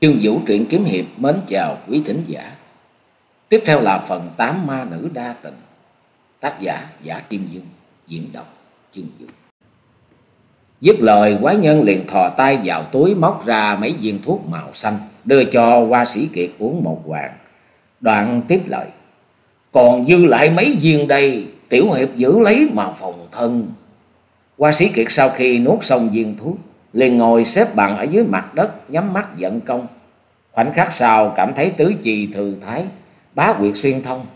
Chương Vũ truyện kiếm hiệp mến chào quý thính giả. Tiếp theo là phần tám ma nữ đa tình. Tác giả Giả Kim Dung, diễn đọc Chương Vũ. Dứt lời quái nhân liền thò tay vào túi móc ra mấy viên thuốc màu xanh, đưa cho hoa sĩ kiệt uống một hoàng. Đoạn tiếp lời. Còn dư lại mấy viên đây, tiểu hiệp giữ lấy mà phòng thân. Hoa sĩ kiệt sau khi nuốt xong viên thuốc, liền ngồi xếp bằng ở dưới mặt đất nhắm mắt giận công. Khoảnh khắc sau cảm thấy tứ chi thư thái, bá quyệt xuyên thông.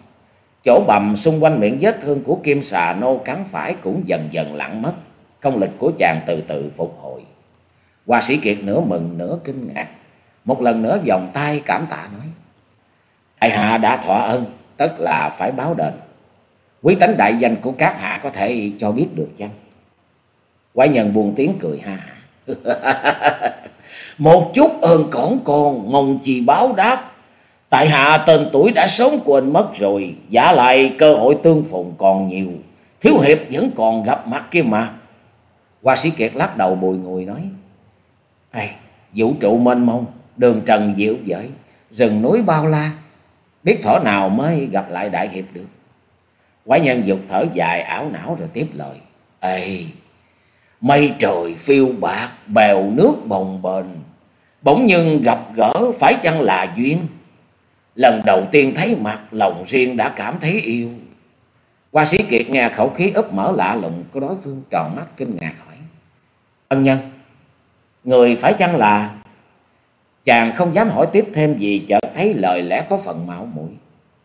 Chỗ bầm xung quanh miệng vết thương của kim xà nô cắn phải cũng dần dần lặng mất. Công lực của chàng từ từ phục hồi. Hoa sĩ Kiệt nửa mừng nửa kinh ngạc. Một lần nữa vòng tay cảm tạ nói. Tại hạ đã thọ ơn, tất là phải báo đền. Quý tánh đại danh của các hạ có thể cho biết được chăng? Quái nhân buồn tiếng cười ha Một chút ơn cỏn con, mong chi báo đáp. Tại hạ tên tuổi đã sớm quên mất rồi, giả lại cơ hội tương phùng còn nhiều. Thiếu hiệp vẫn còn gặp mặt kia mà. Hoa sĩ Kiệt lắc đầu bùi ngùi nói. ai vũ trụ mênh mông, đường trần diệu dởi, rừng núi bao la. Biết thỏ nào mới gặp lại đại hiệp được. Quái nhân dục thở dài ảo não rồi tiếp lời. Ê, Mây trời phiêu bạc, bèo nước bồng bềnh. Bỗng nhưng gặp gỡ phải chăng là duyên? Lần đầu tiên thấy mặt, lòng riêng đã cảm thấy yêu. qua sĩ Kiệt nghe khẩu khí ấp mở lạ lùng của đối phương tròn mắt kinh ngạc hỏi. Ân nhân, người phải chăng là... Chàng không dám hỏi tiếp thêm gì chợt thấy lời lẽ có phần mạo muội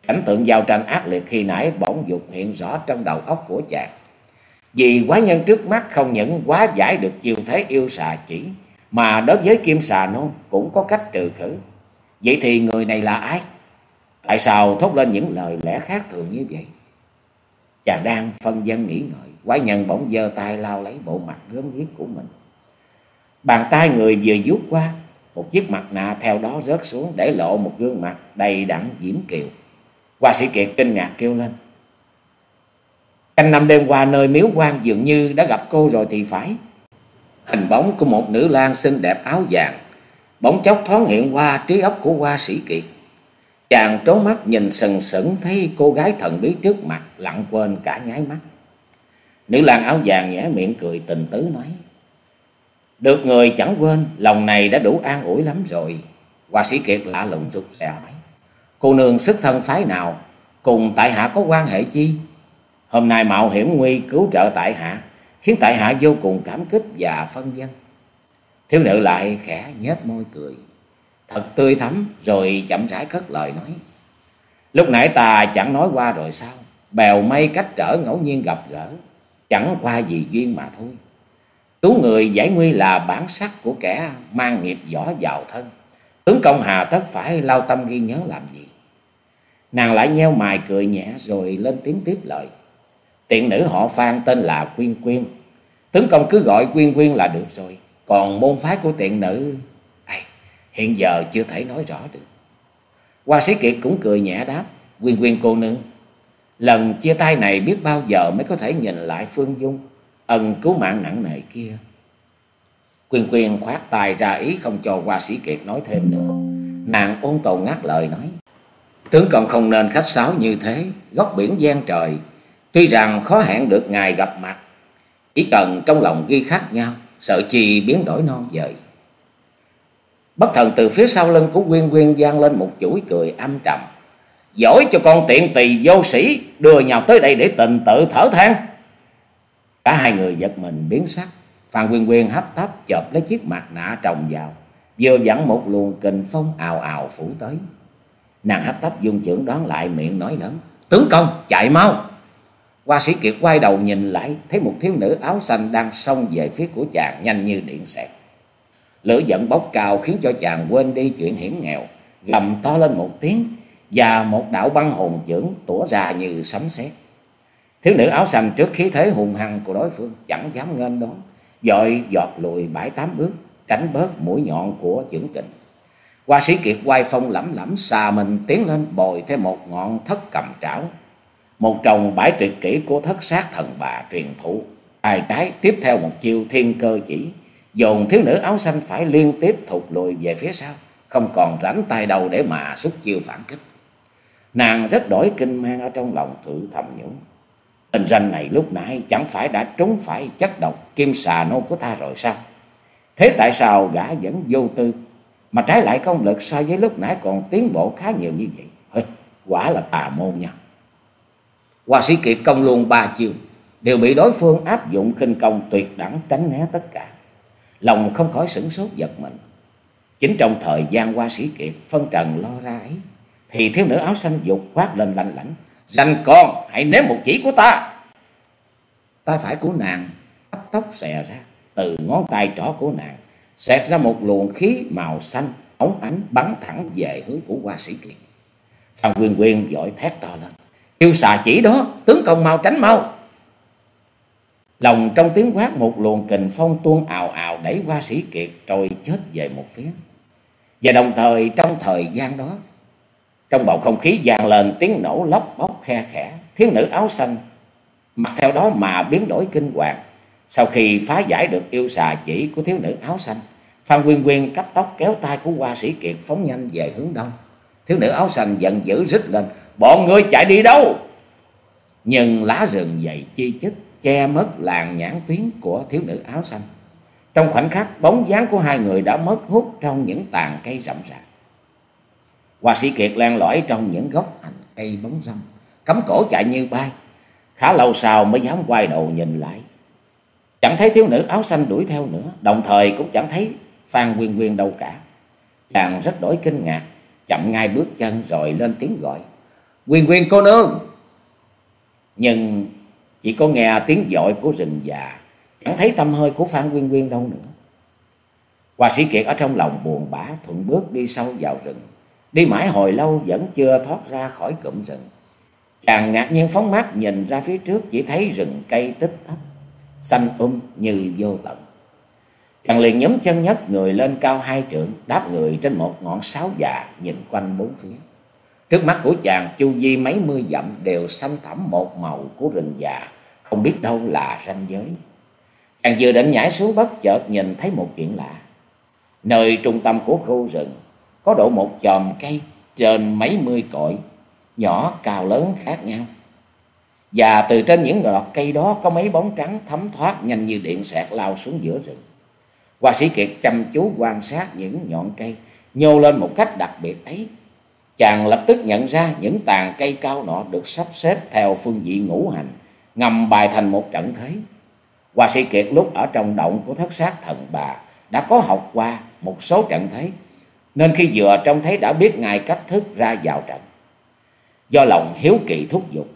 Cảnh tượng giao tranh ác liệt khi nãy bỗng dục hiện rõ trong đầu óc của chàng. Vì quái nhân trước mắt không những quá giải được chiêu thế yêu xà chỉ, mà đối với kim xà nôn cũng có cách trừ khử. Vậy thì người này là ai? Tại sao thốt lên những lời lẽ khác thường như vậy? Chàng đang phân dân nghĩ ngợi, quái nhân bỗng giơ tay lao lấy bộ mặt gớm ghiếc của mình. Bàn tay người vừa vuốt qua, một chiếc mặt nạ theo đó rớt xuống để lộ một gương mặt đầy đặn diễm kiều. Hoa sĩ Kiệt kinh ngạc kêu lên. Canh năm đêm qua nơi miếu quan dường như đã gặp cô rồi thì phải. Hình bóng của một nữ lang xinh đẹp áo vàng, bóng chốc thoáng hiện qua trí óc của hoa sĩ kiệt. Chàng trố mắt nhìn sần sững thấy cô gái thần bí trước mặt, lặng quên cả nháy mắt. Nữ lang áo vàng nhẽ miệng cười tình tứ nói. Được người chẳng quên, lòng này đã đủ an ủi lắm rồi. Hoa sĩ kiệt lạ lùng rụt rè hỏi. Cô nương sức thân phái nào, cùng tại hạ có quan hệ chi? Hôm nay mạo hiểm nguy cứu trợ tại hạ, khiến tại hạ vô cùng cảm kích và phân vân Thiếu nữ lại khẽ nhếch môi cười, thật tươi thắm rồi chậm rãi cất lời nói. Lúc nãy ta chẳng nói qua rồi sao, bèo mây cách trở ngẫu nhiên gặp gỡ, chẳng qua vì duyên mà thôi. Cứu người giải nguy là bản sắc của kẻ mang nghiệp võ vào thân. Tướng công hà tất phải lao tâm ghi nhớ làm gì. Nàng lại nheo mài cười nhẹ rồi lên tiếng tiếp lời. Tiện nữ họ Phan tên là Quyên Quyên. Tướng công cứ gọi Quyên Quyên là được rồi. Còn môn phái của tiện nữ... À, hiện giờ chưa thể nói rõ được. Hoa sĩ Kiệt cũng cười nhẹ đáp. Quyên Quyên cô nương. Lần chia tay này biết bao giờ mới có thể nhìn lại Phương Dung. Ân cứu mạng nặng nề kia. Quyên Quyên khoát tay ra ý không cho Hoa sĩ Kiệt nói thêm nữa. Nàng ôn tồn ngắt lời nói. Tướng công không nên khách sáo như thế. Góc biển gian trời Tuy rằng khó hẹn được ngài gặp mặt, chỉ cần trong lòng ghi khác nhau, sợ chi biến đổi non dời. Bất thần từ phía sau lưng của Quyên Quyên gian lên một chuỗi cười âm trầm. Giỏi cho con tiện tỳ vô sĩ, đưa nhau tới đây để tình tự thở than. Cả hai người giật mình biến sắc, Phan Quyên Quyên hấp tấp chộp lấy chiếc mặt nạ trồng vào, vừa dẫn một luồng kình phong ào ào phủ tới. Nàng hấp tấp dung trưởng đón lại miệng nói lớn, tướng công chạy mau. Hoa sĩ Kiệt quay đầu nhìn lại, thấy một thiếu nữ áo xanh đang xông về phía của chàng nhanh như điện xẹt. Lửa giận bốc cao khiến cho chàng quên đi chuyện hiểm nghèo, gầm to lên một tiếng và một đạo băng hồn chưởng tủa ra như sấm sét. Thiếu nữ áo xanh trước khí thế hùng hăng của đối phương chẳng dám nghênh đón, dội giọt lùi bảy tám bước, tránh bớt mũi nhọn của chưởng kình. Hoa sĩ Kiệt quay phong lẩm lẩm xà mình tiến lên bồi thêm một ngọn thất cầm trảo một trồng bãi tuyệt kỹ của thất sát thần bà truyền thụ. Ai trái tiếp theo một chiêu thiên cơ chỉ, dồn thiếu nữ áo xanh phải liên tiếp thụt lùi về phía sau, không còn rảnh tay đâu để mà xuất chiêu phản kích. Nàng rất đổi kinh mang ở trong lòng tự thầm nhủ. Tình danh này lúc nãy chẳng phải đã trúng phải chất độc kim xà nô của ta rồi sao? Thế tại sao gã vẫn vô tư, mà trái lại công lực so với lúc nãy còn tiến bộ khá nhiều như vậy? Hơi, quả là tà môn nha. Hoa sĩ kiệt công luôn ba chiều đều bị đối phương áp dụng khinh công tuyệt đẳng tránh né tất cả. Lòng không khỏi sửng sốt giật mình. Chính trong thời gian hoa sĩ kiệt phân trần lo ra ấy, thì thiếu nữ áo xanh dục quát lên lạnh lảnh. Ranh con, hãy nếm một chỉ của ta. Tay phải của nàng tóc tóc xè ra, từ ngón tay trỏ của nàng, xẹt ra một luồng khí màu xanh, ống ánh bắn thẳng về hướng của hoa sĩ kiệt. Phan Quyên Quyên giỏi thét to lên. Yêu xà chỉ đó, tướng công mau tránh mau. Lòng trong tiếng quát một luồng kình phong tuôn ào ào đẩy qua sĩ kiệt rồi chết về một phía. Và đồng thời trong thời gian đó, trong bầu không khí vang lên tiếng nổ lóc bóc khe khẽ, thiếu nữ áo xanh mặc theo đó mà biến đổi kinh hoàng. Sau khi phá giải được yêu xà chỉ của thiếu nữ áo xanh, Phan Quyên Quyên cấp tóc kéo tay của hoa sĩ kiệt phóng nhanh về hướng đông. Thiếu nữ áo xanh giận dữ rít lên, bọn ngươi chạy đi đâu? Nhưng lá rừng dày chi chít che mất làn nhãn tuyến của thiếu nữ áo xanh. Trong khoảnh khắc, bóng dáng của hai người đã mất hút trong những tàn cây rậm rạp. Hoa sĩ Kiệt len lỏi trong những gốc hành cây bóng râm, cắm cổ chạy như bay. Khá lâu sau mới dám quay đầu nhìn lại. Chẳng thấy thiếu nữ áo xanh đuổi theo nữa, đồng thời cũng chẳng thấy Phan Quyên Quyên đâu cả. Chàng rất đổi kinh ngạc, chậm ngay bước chân rồi lên tiếng gọi. Quyên Quyên cô nương! Nhưng chỉ có nghe tiếng dội của rừng già, chẳng thấy tâm hơi của Phan Quyên Quyên đâu nữa. Hoa sĩ Kiệt ở trong lòng buồn bã thuận bước đi sâu vào rừng. Đi mãi hồi lâu vẫn chưa thoát ra khỏi cụm rừng. Chàng ngạc nhiên phóng mắt nhìn ra phía trước chỉ thấy rừng cây tích ấp, xanh um như vô tận. Chàng liền nhóm chân nhất người lên cao hai trượng, đáp người trên một ngọn sáo già nhìn quanh bốn phía. Trước mắt của chàng chu vi mấy mươi dặm đều xanh thẳm một màu của rừng già, không biết đâu là ranh giới. Chàng vừa định nhảy xuống bất chợt nhìn thấy một chuyện lạ. Nơi trung tâm của khu rừng có độ một chòm cây trên mấy mươi cội, nhỏ cao lớn khác nhau. Và từ trên những ngọt cây đó có mấy bóng trắng thấm thoát nhanh như điện xẹt lao xuống giữa rừng. Hoa sĩ Kiệt chăm chú quan sát những nhọn cây nhô lên một cách đặc biệt ấy. Chàng lập tức nhận ra những tàn cây cao nọ được sắp xếp theo phương vị ngũ hành, ngầm bài thành một trận thế. Hoa sĩ Kiệt lúc ở trong động của thất sát thần bà đã có học qua một số trận thế, nên khi vừa trông thấy đã biết ngài cách thức ra vào trận. Do lòng hiếu kỳ thúc giục,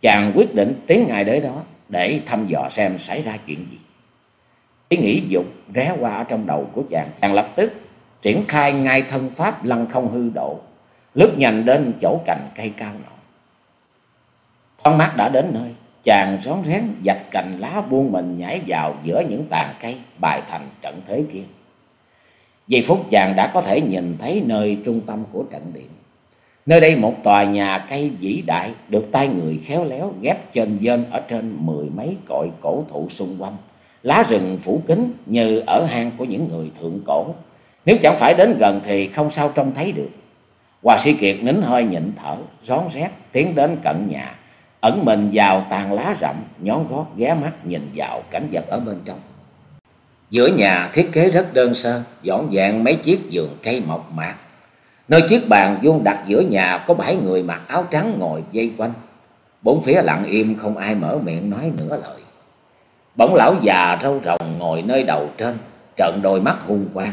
chàng quyết định tiến ngài đến đó để thăm dò xem xảy ra chuyện gì. Ý nghĩ dục ré qua ở trong đầu của chàng, chàng lập tức triển khai ngay thân pháp lăng không hư độ, lướt nhanh đến chỗ cành cây cao nọ. Con mắt đã đến nơi, chàng rón rén vạch cành lá buông mình nhảy vào giữa những tàn cây bài thành trận thế kia. Giây phút chàng đã có thể nhìn thấy nơi trung tâm của trận điện. Nơi đây một tòa nhà cây vĩ đại được tay người khéo léo ghép trên dên ở trên mười mấy cội cổ thụ xung quanh. Lá rừng phủ kín như ở hang của những người thượng cổ. Nếu chẳng phải đến gần thì không sao trông thấy được. Hòa sĩ Kiệt nín hơi nhịn thở, rón rét tiến đến cận nhà, ẩn mình vào tàn lá rậm, nhón gót ghé mắt nhìn vào cảnh vật ở bên trong. Giữa nhà thiết kế rất đơn sơ, dọn dẹn mấy chiếc giường cây mộc mạc. Nơi chiếc bàn vuông đặt giữa nhà có bảy người mặc áo trắng ngồi dây quanh. Bốn phía lặng im không ai mở miệng nói nửa lời. Bỗng lão già râu rồng ngồi nơi đầu trên, trợn đôi mắt hung quang,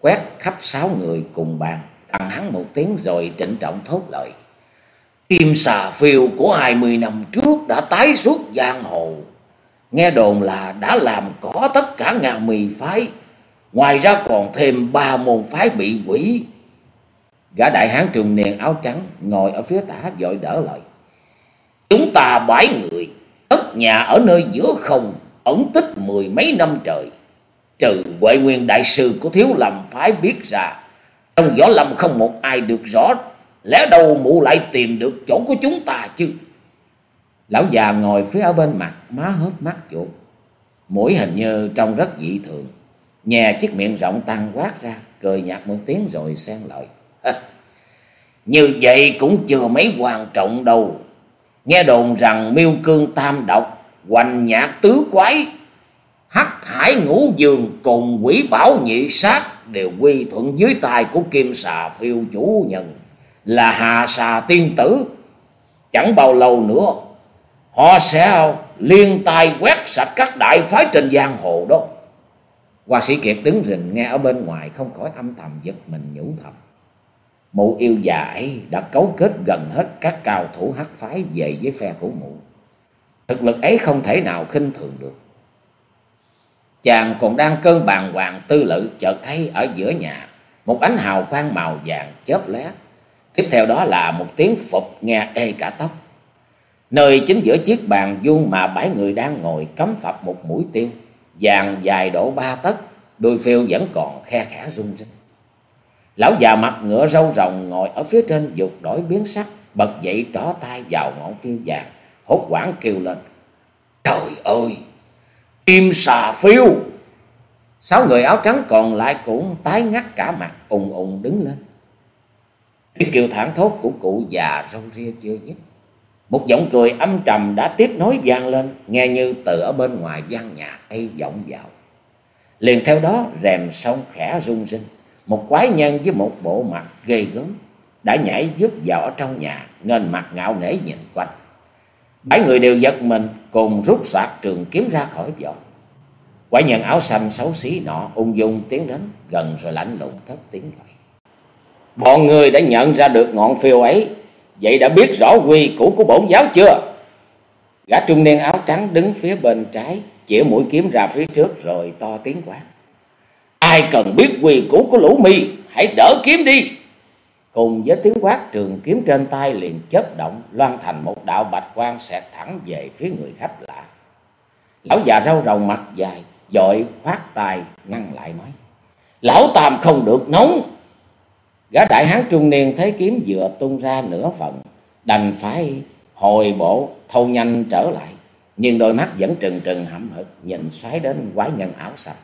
quét khắp sáu người cùng bàn, thằng hắn một tiếng rồi trịnh trọng thốt lời. Kim xà phiêu của hai mươi năm trước đã tái xuất giang hồ. Nghe đồn là đã làm có tất cả ngàn mì phái. Ngoài ra còn thêm ba môn phái bị quỷ. Gã đại hán trường niên áo trắng ngồi ở phía tả vội đỡ lời Chúng ta bảy người, tất nhà ở nơi giữa không, ẩn tích mười mấy năm trời. Trừ Huệ Nguyên Đại Sư của Thiếu Lâm phái biết ra, trong võ lâm không một ai được rõ, lẽ đâu mụ lại tìm được chỗ của chúng ta chứ. Lão già ngồi phía ở bên mặt, má hớp mắt chuột. Mũi hình như trông rất dị thường. Nhè chiếc miệng rộng tăng quát ra, cười nhạt một tiếng rồi xen lời. Như vậy cũng chưa mấy quan trọng đâu. Nghe đồn rằng miêu cương tam độc, hoành nhạc tứ quái, hắc hải ngũ dương cùng quỷ bảo nhị sát đều quy thuận dưới tay của kim xà phiêu chủ nhân là hà xà tiên tử. Chẳng bao lâu nữa, họ sẽ liên tay quét sạch các đại phái trên giang hồ đó. Hoa sĩ Kiệt đứng rình nghe ở bên ngoài không khỏi âm thầm giật mình nhủ thầm. Mụ yêu già ấy đã cấu kết gần hết các cao thủ hắc phái về với phe của mụ. Thực lực ấy không thể nào khinh thường được. Chàng còn đang cơn bàn hoàng tư lự chợt thấy ở giữa nhà một ánh hào quang màu vàng chớp lóe. Tiếp theo đó là một tiếng phục nghe ê cả tóc. Nơi chính giữa chiếc bàn vuông mà bảy người đang ngồi cắm phập một mũi tiêu, vàng dài độ ba tấc, đôi phiêu vẫn còn khe khẽ rung rinh. Lão già mặt ngựa râu rồng ngồi ở phía trên dục đổi biến sắc, bật dậy trỏ tay vào ngọn phiêu vàng, hốt quảng kêu lên. Trời ơi! Kim xà phiêu! Sáu người áo trắng còn lại cũng tái ngắt cả mặt, ùng ùng đứng lên. Tiếng kêu thảng thốt của cụ già râu ria chưa dứt. Một giọng cười âm trầm đã tiếp nối vang lên, nghe như từ ở bên ngoài gian nhà ấy vọng vào. Liền theo đó rèm sông khẽ rung rinh, một quái nhân với một bộ mặt ghê gớm đã nhảy giúp vào ở trong nhà, ngên mặt ngạo nghễ nhìn quanh. Bảy người đều giật mình, cùng rút soạt trường kiếm ra khỏi vỏ. Quái nhân áo xanh xấu xí nọ ung dung tiến đến gần rồi lạnh lùng thất tiếng gọi. Bọn người đã nhận ra được ngọn phiêu ấy, vậy đã biết rõ quy củ của bổn giáo chưa? Gã trung niên áo trắng đứng phía bên trái, chĩa mũi kiếm ra phía trước rồi to tiếng quát. Ai cần biết quy củ của lũ mi, hãy đỡ kiếm đi. Cùng với tiếng quát trường kiếm trên tay liền chớp động, loan thành một đạo bạch quang xẹt thẳng về phía người khách lạ. Lão già râu rồng mặt dài, dội khoát tay ngăn lại nói. Lão Tam không được nóng. Gã đại hán trung niên thấy kiếm vừa tung ra nửa phần, đành phải hồi bộ thâu nhanh trở lại. Nhưng đôi mắt vẫn trừng trừng hậm hực nhìn xoáy đến quái nhân áo sạch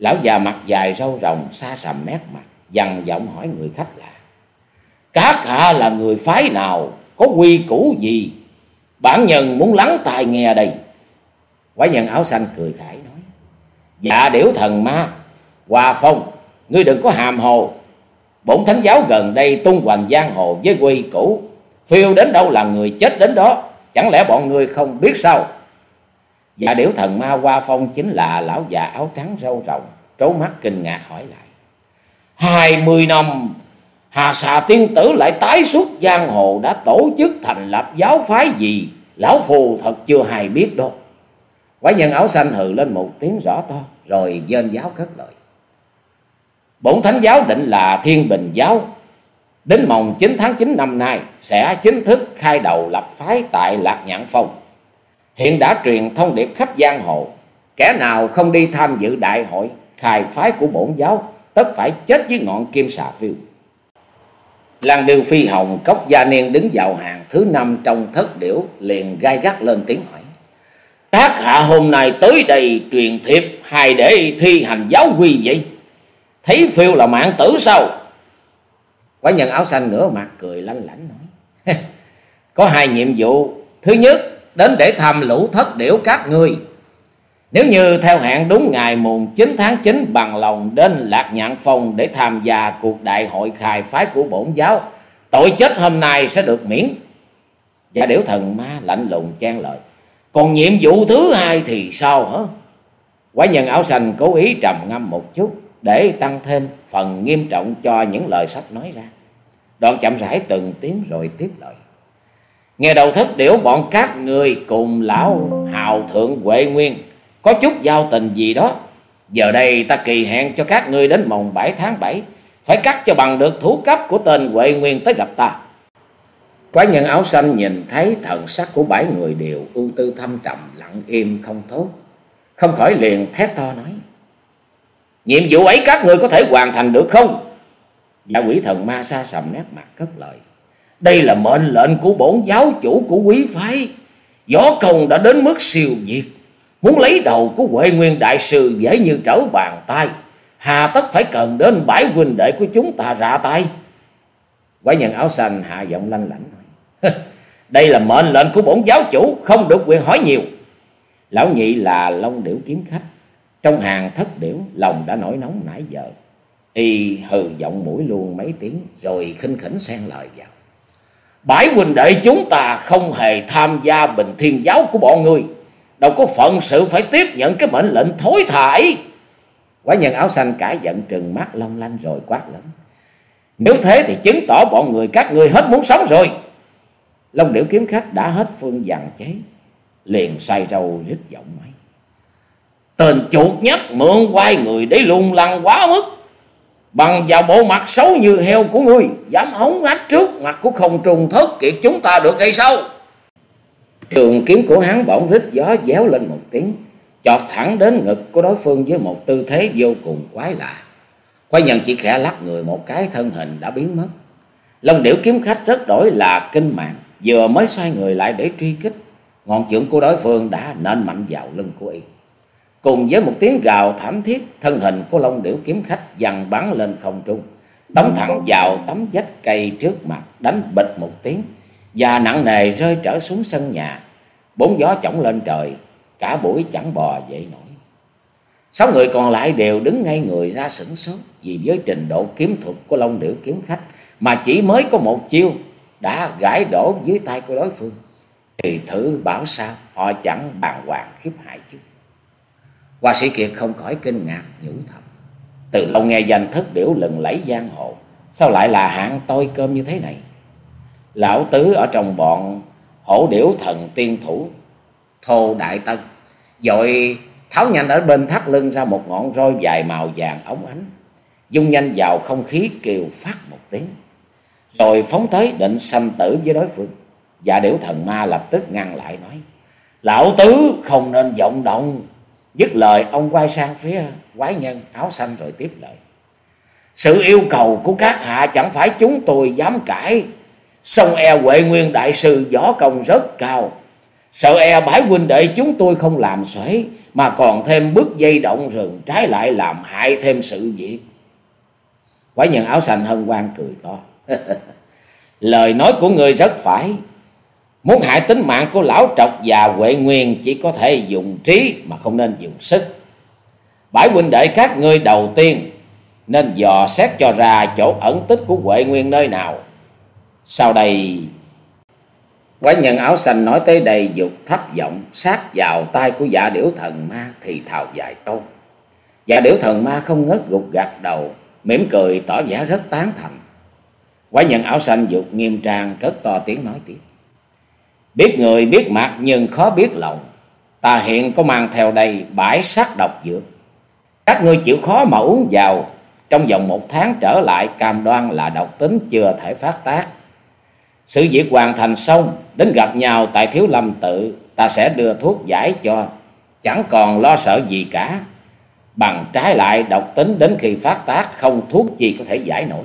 Lão già mặt dài râu rồng xa sầm nét mặt, dằn giọng hỏi người khách là. Các hạ là người phái nào, có quy củ gì? Bản nhân muốn lắng tai nghe đây. Quái nhân áo xanh cười khải nói. Dạ điểu thần ma, Hòa Phong, ngươi đừng có hàm hồ. Bổn thánh giáo gần đây tung hoành giang hồ với quy củ. Phiêu đến đâu là người chết đến đó. Chẳng lẽ bọn ngươi không biết sao? Và điểu thần ma qua Phong chính là lão già áo trắng râu rồng. Trố mắt kinh ngạc hỏi lại. Hai mươi năm, Hà xà tiên tử lại tái xuất giang hồ đã tổ chức thành lập giáo phái gì? Lão phù thật chưa hài biết đâu. Quái nhân áo xanh hừ lên một tiếng rõ to, rồi dên giáo cất lời. Bổn thánh giáo định là thiên bình giáo. Đến mồng 9 tháng 9 năm nay sẽ chính thức khai đầu lập phái tại Lạc Nhạn Phong. Hiện đã truyền thông điệp khắp giang hồ. Kẻ nào không đi tham dự đại hội khai phái của bổn giáo tất phải chết với ngọn kim xà phiêu. Làng điều phi hồng cốc gia niên đứng vào hàng thứ năm trong thất điểu liền gai gắt lên tiếng hỏi. Các hạ hôm nay tới đây truyền thiệp hay để thi hành giáo quy vậy? Thấy phiêu là mạng tử sao? Quái nhân áo xanh ngửa mặt cười lanh lảnh nói. Có hai nhiệm vụ. Thứ nhất, đến để thăm lũ thất điểu các ngươi. Nếu như theo hẹn đúng ngày mùng 9 tháng 9 bằng lòng đến Lạc Nhạn Phong để tham gia cuộc đại hội khai phái của bổn giáo, tội chết hôm nay sẽ được miễn. Giả điểu thần ma lạnh lùng chen lời. Còn nhiệm vụ thứ hai thì sao hả? Quái nhân áo xanh cố ý trầm ngâm một chút để tăng thêm phần nghiêm trọng cho những lời sắp nói ra. Đoạn chậm rãi từng tiếng rồi tiếp lời. Nghe đầu thất điểu bọn các người cùng lão hào thượng Huệ Nguyên có chút giao tình gì đó. Giờ đây ta kỳ hẹn cho các ngươi đến mồng 7 tháng 7. Phải cắt cho bằng được thú cấp của tên Huệ Nguyên tới gặp ta. Quái nhân áo xanh nhìn thấy thần sắc của bảy người đều ưu tư thâm trầm, lặng im không thốt. Không khỏi liền thét to nói. Nhiệm vụ ấy các ngươi có thể hoàn thành được không? Dạ quỷ thần ma sa sầm nét mặt cất lời. Đây là mệnh lệnh của bổn giáo chủ của quý phái. Võ công đã đến mức siêu diệt. Muốn lấy đầu của Huệ Nguyên Đại Sư dễ như trở bàn tay. hà tất phải cần đến bãi huynh đệ của chúng ta ra tay quái nhân áo xanh hạ giọng lanh lảnh nói đây là mệnh lệnh của bổn giáo chủ, không được quyền hỏi nhiều lão nhị là long điểu kiếm khách, trong hàng thất điểu, lòng đã nổi nóng nãy giờ y hừ giọng mũi luôn mấy tiếng, rồi khinh khỉnh xen lời vào bãi huynh đệ chúng ta không hề tham gia bình thiên giáo của bọn người. Đâu có phận sự phải tiếp nhận cái mệnh lệnh thối thải. Quái nhân áo xanh cãi giận trừng mắt, long lanh rồi quát lớn. Nếu thế thì chứng tỏ bọn người các ngươi hết muốn sống rồi. Long điểu kiếm khách đã hết phương dằn chế, liền say râu rít giọng máy tên chuột nhất mượn quay người để lung lăng quá mức bằng vào bộ mặt xấu như heo của ngươi, dám hống hách trước, mặt của không trùng thất kiệt chúng ta được hay sao? Trường kiếm của hắn bỗng rít gió déo lên một tiếng, chọt thẳng đến ngực của đối phương với một tư thế vô cùng quái lạ. Quái nhân chỉ khẽ lắc người một cái, thân hình đã biến mất. Long điểu kiếm khách rất đổi là kinh mạng, vừa mới xoay người lại để truy kích. Ngọn chưởng của đối phương đã nên mạnh vào lưng của y cùng với một tiếng gào thảm thiết, thân hình của long điểu kiếm khách dằn bắn lên không trung, tống thẳng vào tấm vách cây trước mặt, đánh bịch một tiếng, và nặng nề rơi trở xuống sân nhà. Bốn gió chổng lên trời, cả buổi chẳng bò dậy nổi. Sáu người còn lại đều đứng ngay người ra sửng sốt vì với trình độ kiếm thuật của long điểu kiếm khách mà chỉ mới có một chiêu đã gãi đổ dưới tay của đối phương. Thì thử bảo sao, họ chẳng bàng hoàng khiếp hại chứ hoa sĩ kiệt không khỏi kinh ngạc, nhủ thầm. Từ lâu nghe danh thất điểu lừng lẫy giang hồ, sao lại là hạng tôi cơm như thế này? Lão tứ ở trong bọn hổ điểu thần tiên thủ, thô đại tân, dội tháo nhanh ở bên thắt lưng ra một ngọn roi dài màu vàng ống ánh, dung nhanh vào không khí kêu phát một tiếng. Rồi phóng tới định sanh tử với đối phương. Dạ điểu thần ma lập tức ngăn lại nói, lão tứ không nên vọng động dứt lời, ông quay sang phía quái nhân áo xanh rồi tiếp lời. Sự yêu cầu của các hạ chẳng phải chúng tôi dám cãi. Sông e huệ nguyên đại sư võ công rất cao. Sợ e bãi huynh đệ chúng tôi không làm xuể, mà còn thêm bước dây động rừng trái lại làm hại thêm sự việc. Quái nhân áo xanh hân hoan cười to. Lời nói của người rất phải muốn hại tính mạng của lão trọc và huệ nguyên chỉ có thể dùng trí mà không nên dùng sức. Bãi huynh đệ các ngươi đầu tiên, nên dò xét cho ra chỗ ẩn tích của huệ nguyên nơi nào. Sau đây, quái nhân áo xanh nói tới đây dục thấp giọng, sát vào tay của dạ điểu thần ma thì thào dài câu. Dạ điểu thần ma không ngớt gục gạt đầu, mỉm cười tỏ vẻ rất tán thành. Quái nhân áo xanh dục nghiêm trang cất to tiếng nói tiếp biết người biết mặt nhưng khó biết lòng. Ta hiện có mang theo đây bãi sắc độc dược. Các ngươi chịu khó mà uống vào, trong vòng một tháng trở lại, cam đoan là độc tính chưa thể phát tác. Sự việc hoàn thành xong, đến gặp nhau tại thiếu lâm tự, ta sẽ đưa thuốc giải cho. Chẳng còn lo sợ gì cả. Bằng trái lại, độc tính đến khi phát tác, không thuốc gì có thể giải nổi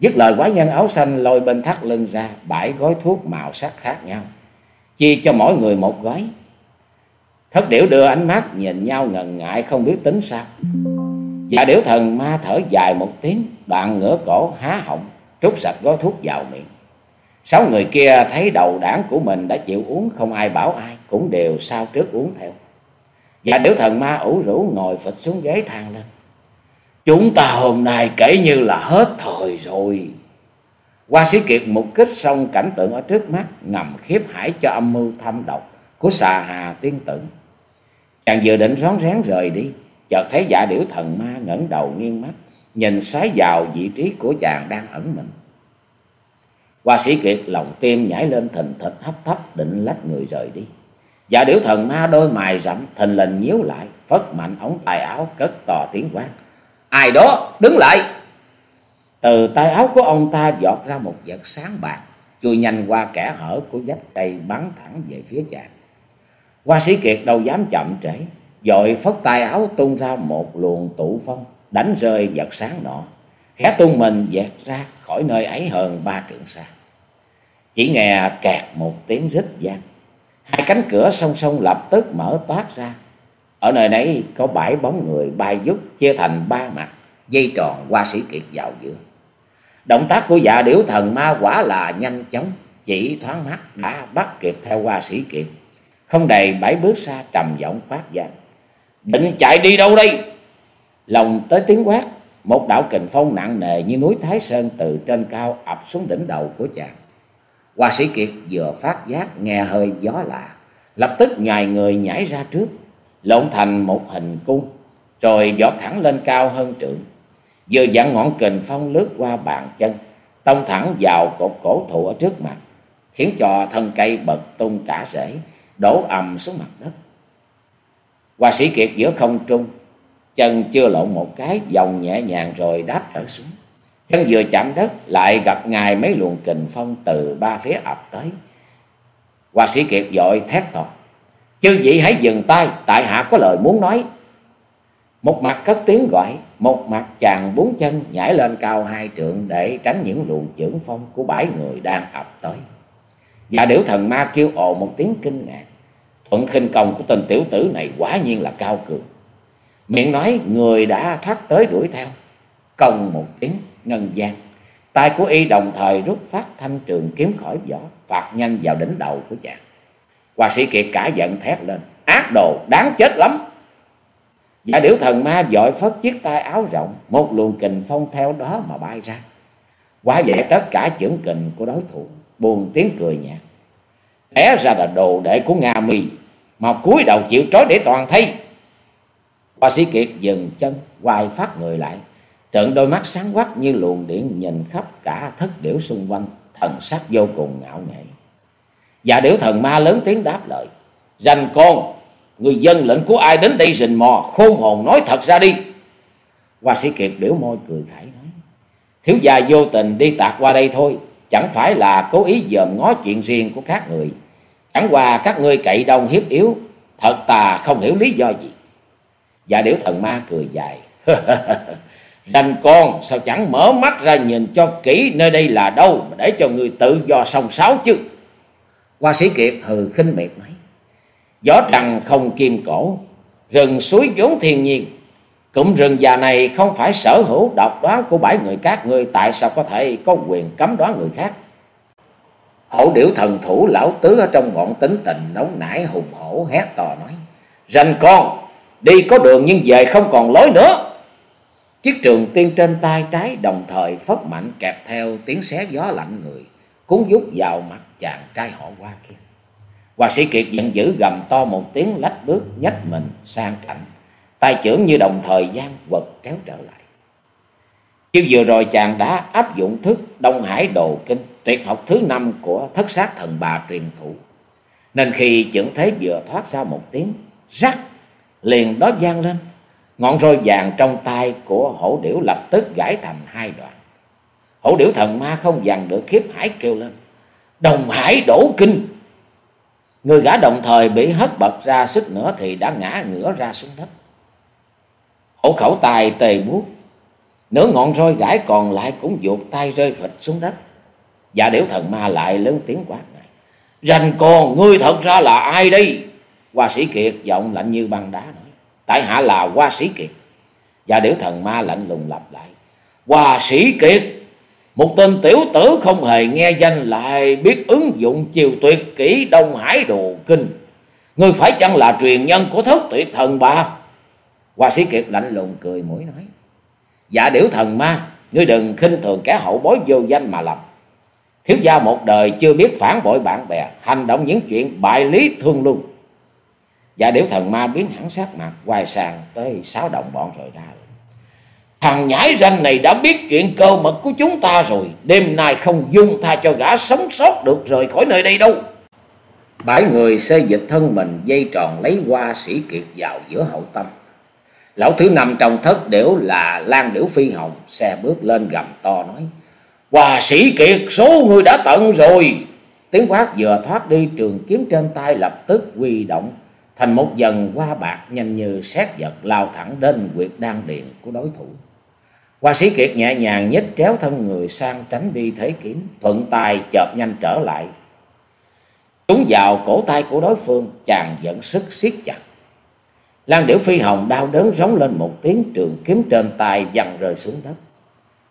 dứt lời, quái nhân áo xanh lôi bên thắt lưng ra, bãi gói thuốc màu sắc khác nhau, chia cho mỗi người một gói. Thất điểu đưa ánh mắt nhìn nhau ngần ngại, không biết tính sao. Và điểu thần ma thở dài một tiếng, đoạn ngửa cổ há họng, trút sạch gói thuốc vào miệng. Sáu người kia thấy đầu đảng của mình đã chịu uống, không ai bảo ai, cũng đều sao trước uống theo. Và điểu thần ma ủ rũ ngồi phịch xuống ghế than lên. Chúng ta hôm nay kể như là hết thời rồi. qua sĩ Kiệt mục kích xong cảnh tượng ở trước mắt ngầm khiếp hải cho âm mưu thâm độc của xà hà tiên tử. Chàng vừa định rón rén rời đi, chợt thấy giả điểu thần ma ngẩng đầu nghiêng mắt, nhìn xoáy vào vị trí của chàng đang ẩn mình. Hoa sĩ Kiệt lòng tim nhảy lên thình thịch hấp thấp định lách người rời đi. giả điểu thần ma đôi mày rậm thình lình nhíu lại, phất mạnh ống tài áo cất to tiếng quát. Ai đó đứng lại. Từ tay áo của ông ta giọt ra một vật sáng bạc, Chui nhanh qua kẻ hở của vách cây bắn thẳng về phía chàng. Hoa sĩ Kiệt đâu dám chậm trễ, Dội phất tay áo tung ra một luồng tụ phong, Đánh rơi vật sáng nọ. Khẽ tung mình dẹt ra khỏi nơi ấy hơn ba trượng xa. Chỉ nghe kẹt một tiếng rít vang. Hai cánh cửa song song lập tức mở toát ra ở nơi nấy có bãi bóng người bay dút chia thành ba mặt, dây tròn qua sĩ kiệt vào giữa. Động tác của dạ điểu thần ma quả là nhanh chóng, chỉ thoáng mắt đã bắt kịp theo qua sĩ kiệt. Không đầy bảy bước xa trầm giọng quát gian. Định chạy đi đâu đây? Lòng tới tiếng quát, một đạo kình phong nặng nề như núi Thái Sơn từ trên cao ập xuống đỉnh đầu của chàng. Hoa sĩ Kiệt vừa phát giác nghe hơi gió lạ, lập tức nhài người nhảy ra trước, lộn thành một hình cung, rồi giọt thẳng lên cao hơn trượng. Vừa dặn ngọn kình phong lướt qua bàn chân, tông thẳng vào cột cổ thụ ở trước mặt, khiến cho thân cây bật tung cả rễ, đổ ầm xuống mặt đất. Hoa sĩ Kiệt giữa không trung, chân chưa lộn một cái, vòng nhẹ nhàng rồi đáp trở xuống. Chân vừa chạm đất lại gặp ngài mấy luồng kình phong từ ba phía ập tới. Hoa sĩ Kiệt dội thét to. Chư vị hãy dừng tay, tại hạ có lời muốn nói. Một mặt cất tiếng gọi, một mặt chàng bốn chân nhảy lên cao hai trượng để tránh những luồng chưởng phong của bảy người đang ập tới. Và điểu thần ma kêu ồ một tiếng kinh ngạc. Thuận khinh công của tên tiểu tử này quả nhiên là cao cường. Miệng nói người đã thoát tới đuổi theo. Công một tiếng ngân gian. Tay của y đồng thời rút phát thanh trường kiếm khỏi vỏ, phạt nhanh vào đỉnh đầu của chàng. Hòa sĩ Kiệt cả giận thét lên, ác đồ, đáng chết lắm. Giả điểu thần ma dội phất chiếc tay áo rộng, một luồng kình phong theo đó mà bay ra. Quá vậy tất cả chưởng kình của đối thủ, buồn tiếng cười nhạt. Té ra là đồ đệ của Nga mì, mà cúi đầu chịu trói để toàn thay. Hòa sĩ Kiệt dừng chân, quay phát người lại, Trận đôi mắt sáng quắc như luồng điện nhìn khắp cả thất điểu xung quanh, thần sắc vô cùng ngạo nghễ. Và điểu thần ma lớn tiếng đáp lời. Rành con, người dân lệnh của ai đến đây rình mò, khôn hồn nói thật ra đi. Hoa sĩ Kiệt biểu môi cười khải nói. Thiếu gia vô tình đi tạc qua đây thôi, chẳng phải là cố ý dòm ngó chuyện riêng của các người. Chẳng qua các ngươi cậy đông hiếp yếu, thật tà không hiểu lý do gì. Và điểu thần ma cười dài. Đành con sao chẳng mở mắt ra nhìn cho kỹ nơi đây là đâu mà để cho người tự do song sáo chứ. Hoa sĩ Kiệt hừ khinh miệt nói. Gió trăng không kim cổ, rừng suối vốn thiên nhiên. Cụm rừng già này không phải sở hữu độc đoán của bảy người các ngươi tại sao có thể có quyền cấm đoán người khác. Hổ điểu thần thủ lão tứ ở trong bọn tính tình nóng nảy hùng hổ hét to nói. Rành con, đi có đường nhưng về không còn lối nữa. Chiếc trường tiên trên tay trái đồng thời phất mạnh kẹp theo tiếng xé gió lạnh người, cuốn rút vào mặt chàng trai họ qua kia. Hòa sĩ Kiệt giận dữ gầm to một tiếng lách bước nhách mình sang cạnh, tay trưởng như đồng thời gian quật kéo trở lại. chưa vừa rồi chàng đã áp dụng thức Đông Hải Đồ Kinh, tuyệt học thứ năm của thất sát thần bà truyền thủ. Nên khi trưởng thế vừa thoát ra một tiếng, rắc, liền đó gian lên, Ngọn roi vàng trong tay của hổ điểu lập tức gãy thành hai đoạn. Hổ điểu thần ma không dằn được khiếp hải kêu lên. Đồng hải đổ kinh. Người gã đồng thời bị hất bật ra suýt nữa thì đã ngã ngửa ra xuống đất. Hổ khẩu tài tề buốt. Nửa ngọn roi gãi còn lại cũng vụt tay rơi phịch xuống đất. và điểu thần ma lại lớn tiếng quát này. Rành con, ngươi thật ra là ai đây? Hoa sĩ Kiệt giọng lạnh như băng đá nói tại hạ là hoa sĩ kiệt và điểu thần ma lạnh lùng lặp lại hoa sĩ kiệt một tên tiểu tử không hề nghe danh lại biết ứng dụng chiều tuyệt kỹ đông hải đồ kinh. Người phải chăng là truyền nhân của thất tuyệt thần ba hoa sĩ kiệt lạnh lùng cười mũi nói dạ điểu thần ma, ngươi đừng khinh thường kẻ hậu bối vô danh mà lầm thiếu gia một đời chưa biết phản bội bạn bè, hành động những chuyện bại lý thương luân dạ điểu thần ma biến hẳn sát mặt hoài sàng tới sáu đồng bọn rồi ra Thằng nhãi ranh này đã biết chuyện cơ mật của chúng ta rồi. Đêm nay không dung tha cho gã sống sót được rời khỏi nơi đây đâu. Bảy người xây dịch thân mình, dây tròn lấy qua sĩ kiệt vào giữa hậu tâm. Lão thứ năm trong thất điểu là Lan Điểu Phi Hồng. Xe bước lên gầm to nói. Hòa sĩ kiệt, số người đã tận rồi. Tiếng quát vừa thoát đi, trường kiếm trên tay lập tức quy động thành một dần qua bạc nhanh như xét giật, lao thẳng đến quyệt đan điện của đối thủ. Hoa sĩ Kiệt nhẹ nhàng nhích tréo thân người sang tránh đi thế kiếm, thuận tay chợp nhanh trở lại. Trúng vào cổ tay của đối phương, chàng dẫn sức siết chặt. Lan điểu phi hồng đau đớn rống lên một tiếng trường kiếm trên tay dằn rơi xuống đất.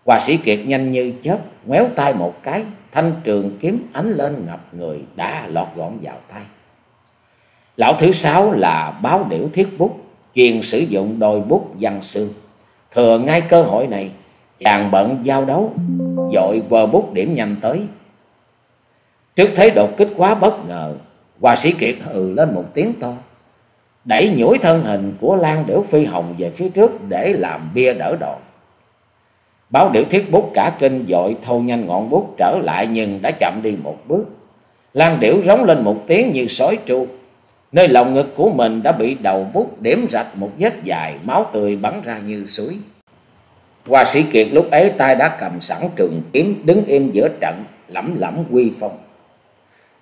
Hoa sĩ Kiệt nhanh như chớp, ngoéo tay một cái, thanh trường kiếm ánh lên ngập người đã lọt gọn vào tay. Lão thứ sáu là báo điểu thiết bút, chuyên sử dụng đôi bút văn xương. Thừa ngay cơ hội này, chàng bận giao đấu, dội quờ bút điểm nhanh tới. Trước thế đột kích quá bất ngờ, Hòa sĩ Kiệt hừ lên một tiếng to, đẩy nhủi thân hình của Lan Điểu Phi Hồng về phía trước để làm bia đỡ đòn. Báo điểu thiết bút cả kinh dội thâu nhanh ngọn bút trở lại nhưng đã chậm đi một bước. Lan điểu rống lên một tiếng như sói tru. Nơi lòng ngực của mình đã bị đầu bút điểm rạch một vết dài, máu tươi bắn ra như suối. Hoa sĩ Kiệt lúc ấy tay đã cầm sẵn trường kiếm đứng im giữa trận, lẩm lẩm quy phong.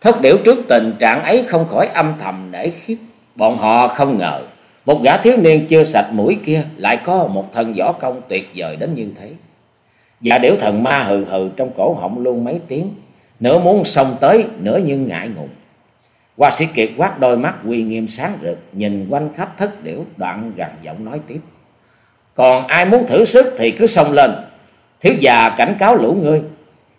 Thất điểu trước tình trạng ấy không khỏi âm thầm nể khiếp. Bọn họ không ngờ, một gã thiếu niên chưa sạch mũi kia lại có một thân võ công tuyệt vời đến như thế. Và điểu thần ma hừ hừ trong cổ họng luôn mấy tiếng, nửa muốn xông tới, nửa nhưng ngại ngùng. Hoa sĩ Kiệt quát đôi mắt uy nghiêm sáng rực, nhìn quanh khắp thất điểu, đoạn gần giọng nói tiếp. Còn ai muốn thử sức thì cứ xông lên. Thiếu già cảnh cáo lũ ngươi,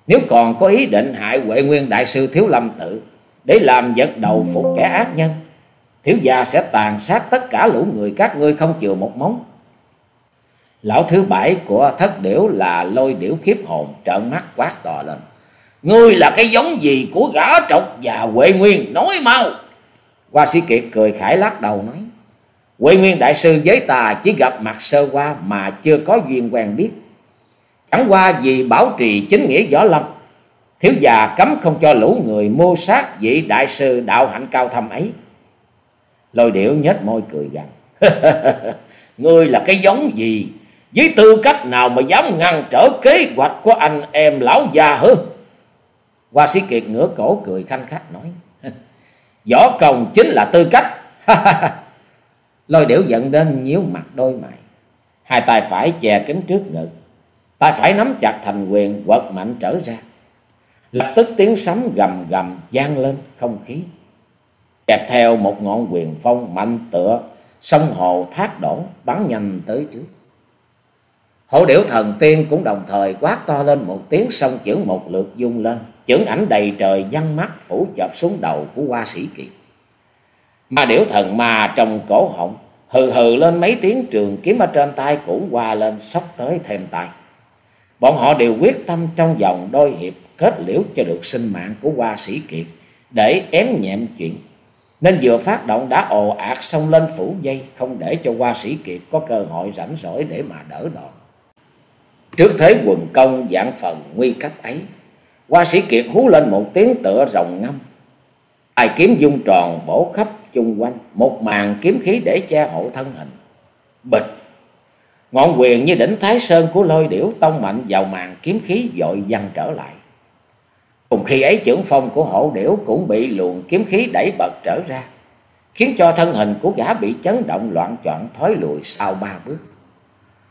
nếu còn có ý định hại Huệ Nguyên Đại sư Thiếu Lâm Tự, để làm vật đầu phục kẻ ác nhân, thiếu già sẽ tàn sát tất cả lũ người các ngươi không chừa một móng. Lão thứ bảy của thất điểu là lôi điểu khiếp hồn trợn mắt quát to lên. Ngươi là cái giống gì của gã trọc và Huệ Nguyên nói mau. Hoa sĩ Kiệt cười khải lắc đầu nói. Huệ Nguyên đại sư với ta chỉ gặp mặt sơ qua mà chưa có duyên quen biết. Chẳng qua vì bảo trì chính nghĩa võ lâm. Thiếu già cấm không cho lũ người mô sát vị đại sư đạo hạnh cao thâm ấy. Lôi điểu nhếch môi cười gằn. Ngươi là cái giống gì với tư cách nào mà dám ngăn trở kế hoạch của anh em lão già hứ? Hoa sĩ Kiệt ngửa cổ cười khanh khách nói. Võ công chính là tư cách. Lôi điểu giận đến nhíu mặt đôi mày. Hai tay phải chè kính trước ngực. Tay phải nắm chặt thành quyền, quật mạnh trở ra. Lập tức tiếng sấm gầm gầm gian lên không khí. Kẹp theo một ngọn quyền phong mạnh tựa, sông hồ thác đổ, bắn nhanh tới trước. Hổ điểu thần tiên cũng đồng thời quát to lên một tiếng, song chữ một lượt dung lên. Chưởng ảnh đầy trời văn mắt phủ chập xuống đầu của hoa sĩ kiệt. Mà điểu thần mà trong cổ họng hừ hừ lên mấy tiếng trường kiếm ở trên tay cũng qua lên sóc tới thêm tay. Bọn họ đều quyết tâm trong vòng đôi hiệp kết liễu cho được sinh mạng của hoa sĩ kiệt để ém nhẹm chuyện. Nên vừa phát động đã ồ ạt xông lên phủ dây không để cho hoa sĩ kiệt có cơ hội rảnh rỗi để mà đỡ đòn. Trước thế quần công dạng phần nguy cấp ấy, hoa sĩ Kiệt hú lên một tiếng tựa rồng ngâm. Ai kiếm dung tròn bổ khắp chung quanh, một màn kiếm khí để che hộ thân hình. Bịch! Ngọn quyền như đỉnh Thái Sơn của lôi điểu tông mạnh vào màn kiếm khí dội văng trở lại. Cùng khi ấy trưởng phong của hổ điểu cũng bị luồng kiếm khí đẩy bật trở ra, khiến cho thân hình của gã bị chấn động loạn trọn thói lùi sau ba bước.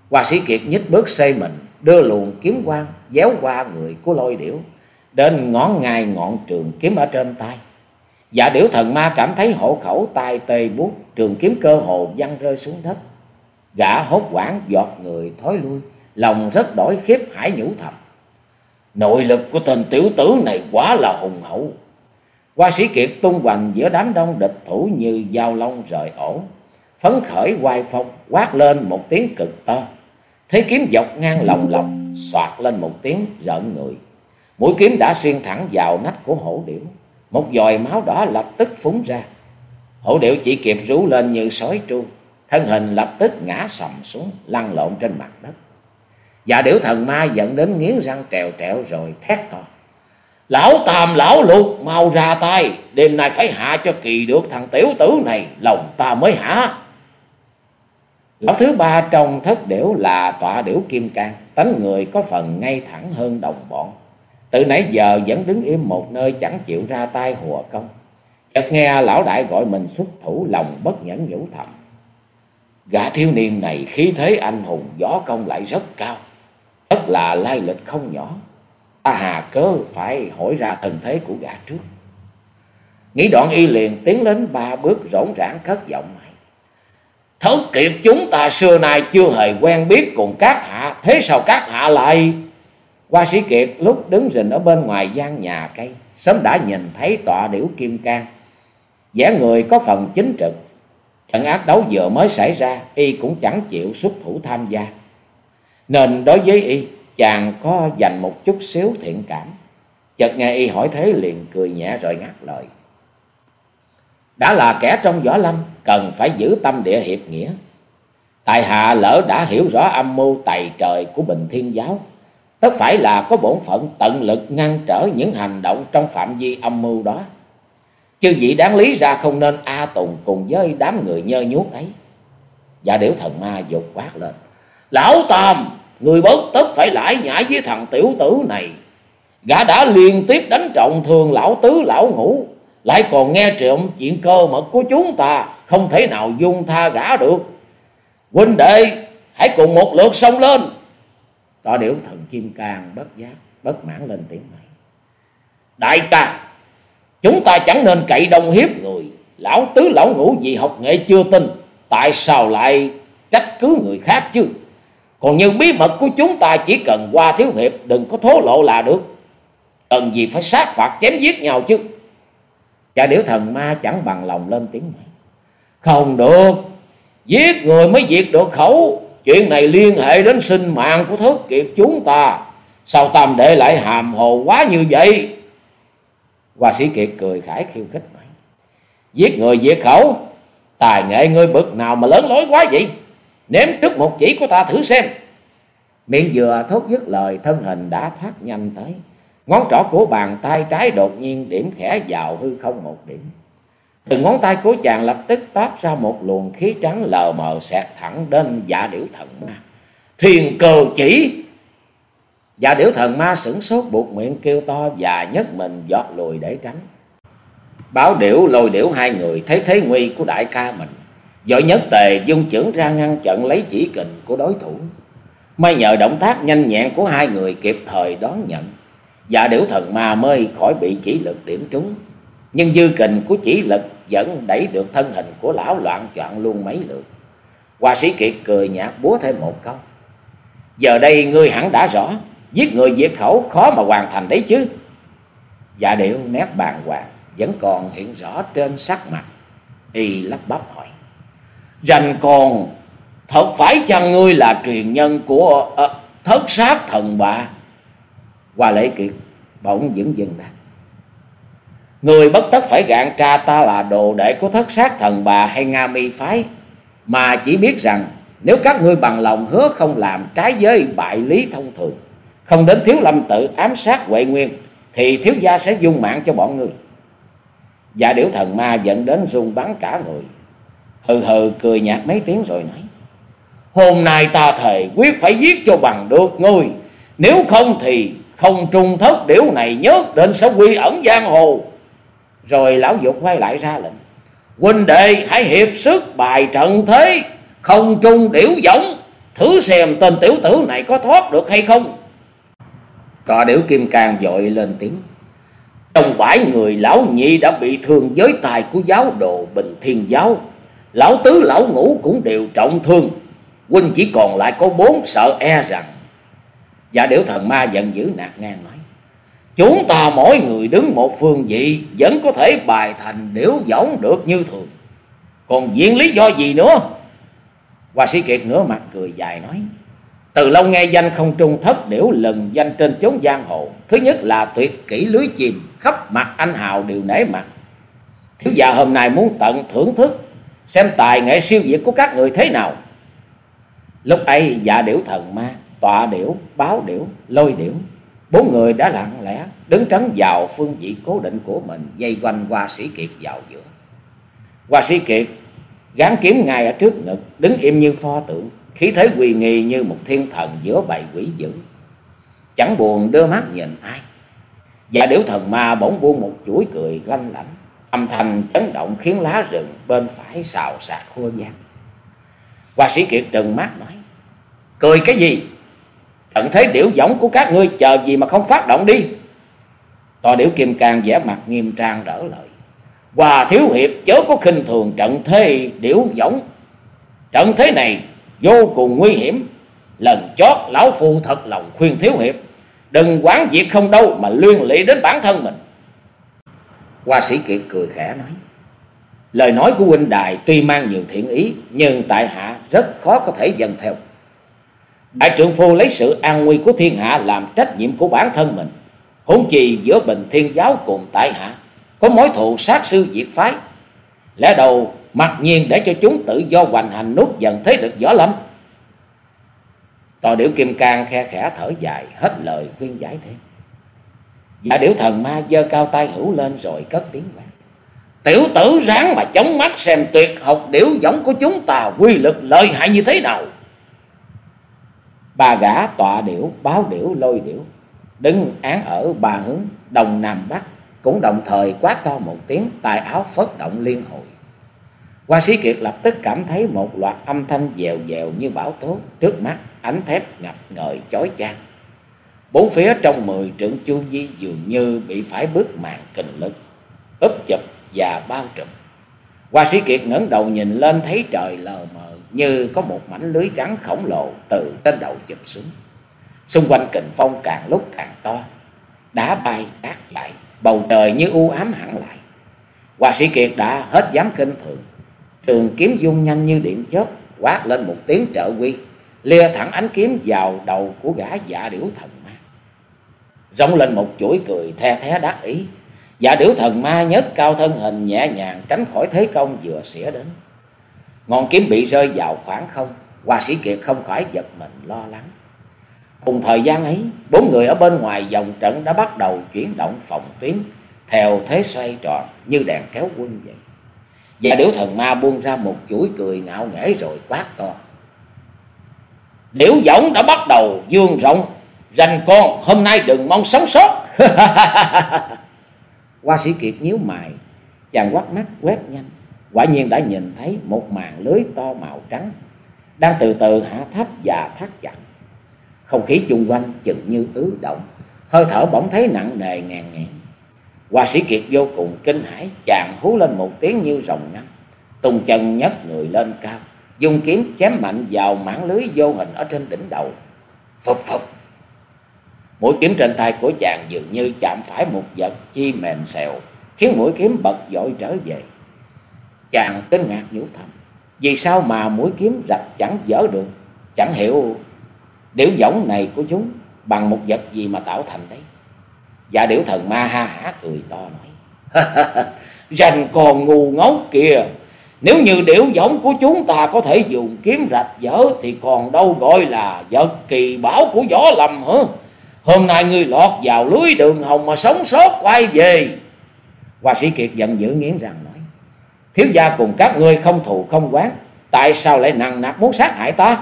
Hoa sĩ Kiệt nhích bước xây mình, đưa luồng kiếm quang déo qua người của lôi điểu, đến ngón ngài ngọn trường kiếm ở trên tay. Dạ điểu thần ma cảm thấy hổ khẩu tay tê buốt, trường kiếm cơ hồ văng rơi xuống đất. Gã hốt quảng giọt người thối lui, lòng rất đổi khiếp hải nhũ thầm. Nội lực của tên tiểu tử này quá là hùng hậu. Qua sĩ Kiệt tung hoành giữa đám đông địch thủ như dao long rời ổ. Phấn khởi hoài phong, quát lên một tiếng cực to. Thế kiếm dọc ngang lòng lòng, soạt lên một tiếng rợn người. Mũi kiếm đã xuyên thẳng vào nách của hổ điểu. Một dòi máu đỏ lập tức phúng ra. Hổ điểu chỉ kịp rú lên như sói tru. Thân hình lập tức ngã sầm xuống, lăn lộn trên mặt đất. Và điểu thần ma dẫn đến nghiến răng trèo trẹo rồi thét to. Lão tàm lão lục mau ra tay, đêm nay phải hạ cho kỳ được thằng tiểu tử này, lòng ta mới hạ. Lão thứ ba trong thất điểu là tọa điểu kim cang, tánh người có phần ngay thẳng hơn đồng bọn. Từ nãy giờ vẫn đứng im một nơi chẳng chịu ra tay hùa công. Chợt nghe lão đại gọi mình xuất thủ lòng bất nhẫn nhủ thầm. Gã thiếu niên này khí thế anh hùng gió công lại rất cao. Tất là lai lịch không nhỏ. Ta hà cớ phải hỏi ra thần thế của gã trước. Nghĩ đoạn y liền tiến lên ba bước rỗn rãng cất giọng Thất kiệt chúng ta xưa nay chưa hề quen biết cùng các hạ, thế sao các hạ lại... Hoa sĩ Kiệt lúc đứng rình ở bên ngoài gian nhà cây, sớm đã nhìn thấy tọa điểu kim can, vẻ người có phần chính trực. Trận ác đấu vừa mới xảy ra, y cũng chẳng chịu xuất thủ tham gia. Nên đối với y, chàng có dành một chút xíu thiện cảm. Chợt nghe y hỏi thế liền cười nhẹ rồi ngắt lời. Đã là kẻ trong võ lâm, cần phải giữ tâm địa hiệp nghĩa. Tại hạ lỡ đã hiểu rõ âm mưu tày trời của Bình Thiên Giáo, tất phải là có bổn phận tận lực ngăn trở những hành động trong phạm vi âm mưu đó. Chứ vị đáng lý ra không nên A Tùng cùng với đám người nhơ nhuốc ấy. Và điểu thần ma dục quát lên. Lão Tam, người bớt tất phải lãi nhãi với thằng tiểu tử này. Gã đã liên tiếp đánh trọng thương lão tứ lão ngũ. Lại còn nghe trộm chuyện cơ mật của chúng ta. Không thể nào dung tha gã được. Huynh đệ, hãy cùng một lượt xông lên. Tỏ điểu thần chim càng bất giác, bất mãn lên tiếng này. Đại ca, chúng ta chẳng nên cậy đông hiếp người. Lão tứ lão ngũ vì học nghệ chưa tin. Tại sao lại trách cứ người khác chứ? Còn như bí mật của chúng ta chỉ cần qua thiếu hiệp đừng có thố lộ là được. Cần gì phải sát phạt chém giết nhau chứ. Cha điểu thần ma chẳng bằng lòng lên tiếng nói. Không được. Giết người mới diệt được khẩu. Chuyện này liên hệ đến sinh mạng của thất kiệt chúng ta. Sao tam đệ lại hàm hồ quá như vậy? Hoa sĩ kiệt cười khải khiêu khích nói. Giết người diệt khẩu. Tài nghệ ngươi bực nào mà lớn lối quá vậy? Ném trước một chỉ của ta thử xem. Miệng vừa thốt dứt lời, thân hình đã thoát nhanh tới. Ngón trỏ của bàn tay trái đột nhiên điểm khẽ vào hư không một điểm. Từ ngón tay của chàng lập tức toát ra một luồng khí trắng lờ mờ xẹt thẳng đến dạ điểu thần ma. Thiền cờ chỉ! Dạ điểu thần ma sửng sốt, buộc miệng kêu to và nhấc mình giọt lùi để tránh. Báo điểu lôi điểu hai người thấy thế nguy của đại ca mình. Giỏi nhất tề dung chưởng ra ngăn chặn lấy chỉ kình của đối thủ. May nhờ động tác nhanh nhẹn của hai người kịp thời đón nhận. Dạ điểu thần ma mới khỏi bị chỉ lực điểm trúng. Nhưng dư kình của chỉ lực vẫn đẩy được thân hình của lão loạn chọn luôn mấy lượt. Hoa sĩ kiệt cười nhạt búa thêm một câu. Giờ đây ngươi hẳn đã rõ, giết người diệt khẩu khó mà hoàn thành đấy chứ. Dạ điệu nét bàn hoàng vẫn còn hiện rõ trên sắc mặt. Y lắp bắp hỏi. Rành còn, thật phải chăng ngươi là truyền nhân của à, thất sát thần bà? Hoa lễ kiệt bỗng dững dừng đáp. Người bất tất phải gạn tra ta là đồ đệ của thất sát thần bà hay Nga mi phái. Mà chỉ biết rằng, nếu các ngươi bằng lòng hứa không làm trái với bại lý thông thường. Không đến thiếu lâm tự ám sát Huệ Nguyên. Thì thiếu gia sẽ dung mạng cho bọn ngươi. và điểu thần ma dẫn đến dung bắn cả người. Hừ hừ, cười nhạt mấy tiếng rồi nói. Hôm nay ta thề quyết phải giết cho bằng được ngươi. Nếu không thì không trung thất điểu này nhớ đến sẽ quy ẩn giang hồ. Rồi lão dục quay lại ra lệnh. Huynh đệ, hãy hiệp sức bài trận thế. Không trung điểu giống. Thử xem tên tiểu tử này có thoát được hay không. Cọ điểu kim càng dội lên tiếng. Trong bãi người lão nhị đã bị thương với tài của giáo đồ bình thiên giáo. Lão tứ lão ngũ cũng đều trọng thương. Huynh chỉ còn lại có bốn sợ e rằng. và điểu thần ma giận dữ nạt ngang nói. Chúng ta mỗi người đứng một phương vị vẫn có thể bài thành điểu võng được như thường. Còn diện lý do gì nữa? Hoa sĩ Kiệt ngửa mặt cười dài nói. Từ lâu nghe danh không trung thất điểu lần danh trên chốn giang hồ. Thứ nhất là tuyệt kỹ lưới chìm, khắp mặt anh hào đều nể mặt. Thiếu già hôm nay muốn tận thưởng thức, xem tài nghệ siêu việt của các người thế nào. Lúc ấy dạ điểu thần ma, tọa điểu, báo điểu, lôi điểu Bốn người đã lặng lẽ đứng trấn vào phương vị cố định của mình dây quanh qua sĩ kiệt vào giữa. Hoa sĩ kiệt gán kiếm ngay ở trước ngực, đứng im như pho tượng, khí thế quỳ nghi như một thiên thần giữa bầy quỷ dữ. Chẳng buồn đưa mắt nhìn ai. Và điểu thần ma bỗng buông một chuỗi cười lanh lảnh, âm thanh chấn động khiến lá rừng bên phải xào xạc khô gian. Hoa sĩ kiệt trừng mắt nói, cười cái gì Tận thế điểu giống của các ngươi chờ gì mà không phát động đi. Tòa điểu kim càng vẻ mặt nghiêm trang đỡ lời. Hòa thiếu hiệp chớ có khinh thường trận thế điểu giống. Trận thế này vô cùng nguy hiểm. Lần chót lão phu thật lòng khuyên thiếu hiệp. Đừng quán việc không đâu mà liên lụy đến bản thân mình. Hoa sĩ Kiệt cười khẽ nói. Lời nói của huynh đài tuy mang nhiều thiện ý, nhưng tại hạ rất khó có thể dần theo. Đại trưởng phu lấy sự an nguy của thiên hạ làm trách nhiệm của bản thân mình. Huống chi giữa bình thiên giáo cùng tại hạ, có mối thù sát sư diệt phái. Lẽ đầu mặc nhiên để cho chúng tự do hoành hành nút dần thấy được võ lâm. Tòa điểu kim cang khe khẽ thở dài, hết lời khuyên giải thêm. Dạ điểu thần ma giơ cao tay hữu lên rồi cất tiếng quát. Tiểu tử ráng mà chống mắt xem tuyệt học điểu giống của chúng ta quy lực lợi hại như thế nào. Ba gã tọa điểu, báo điểu, lôi điểu, đứng án ở ba hướng, đông nam bắc, cũng đồng thời quát to một tiếng, tài áo phất động liên hồi. Hoa sĩ Kiệt lập tức cảm thấy một loạt âm thanh dèo dèo như bão tố trước mắt, ánh thép ngập ngời chói chang. Bốn phía trong mười trượng chu vi dường như bị phải bước màn kình lực, úp chụp và bao trùm. Hoa sĩ Kiệt ngẩng đầu nhìn lên thấy trời lờ mờ như có một mảnh lưới trắng khổng lồ từ trên đầu chụp xuống. Xung quanh kình phong càng lúc càng to, đá bay cát lại bầu trời như u ám hẳn lại. Hoa sĩ Kiệt đã hết dám khinh thường, trường kiếm dung nhanh như điện chớp, quát lên một tiếng trợ quy, lia thẳng ánh kiếm vào đầu của gã dạ điểu thần ma. Rống lên một chuỗi cười the thé đắc ý, dạ điểu thần ma nhấc cao thân hình nhẹ nhàng tránh khỏi thế công vừa xỉa đến. Ngọn kiếm bị rơi vào khoảng không, Hoa sĩ Kiệt không khỏi giật mình lo lắng. Cùng thời gian ấy, bốn người ở bên ngoài dòng trận đã bắt đầu chuyển động phòng tuyến theo thế xoay tròn như đèn kéo quân vậy. Và điểu thần ma buông ra một chuỗi cười ngạo nghễ rồi quát to. Điểu giống đã bắt đầu dương rộng, rành con hôm nay đừng mong sống sót. Hoa sĩ Kiệt nhíu mày, chàng quát mắt quét nhanh quả nhiên đã nhìn thấy một màn lưới to màu trắng đang từ từ hạ thấp và thắt chặt. Không khí chung quanh chừng như ứ động, hơi thở bỗng thấy nặng nề ngàn ngàn. Hoa sĩ Kiệt vô cùng kinh hãi, chàng hú lên một tiếng như rồng ngâm, tung chân nhấc người lên cao, dùng kiếm chém mạnh vào mảng lưới vô hình ở trên đỉnh đầu. phập phập, Mũi kiếm trên tay của chàng dường như chạm phải một vật chi mềm xèo, khiến mũi kiếm bật dội trở về. Chàng kinh ngạc nhủ thầm. Vì sao mà mũi kiếm rạch chẳng dở được. Chẳng hiểu điểu giống này của chúng bằng một vật gì mà tạo thành đấy. Dạ điểu thần ma ha hả cười to nói. Rành còn ngu ngốc kìa. Nếu như điểu giống của chúng ta có thể dùng kiếm rạch dở thì còn đâu gọi là vật kỳ bảo của gió lầm hả? Hôm nay ngươi lọt vào lưới đường hồng mà sống sót quay về. Hoa sĩ Kiệt giận dữ nghiến rằng Thiếu gia cùng các ngươi không thù không quán. Tại sao lại nặng nặc muốn sát hại ta?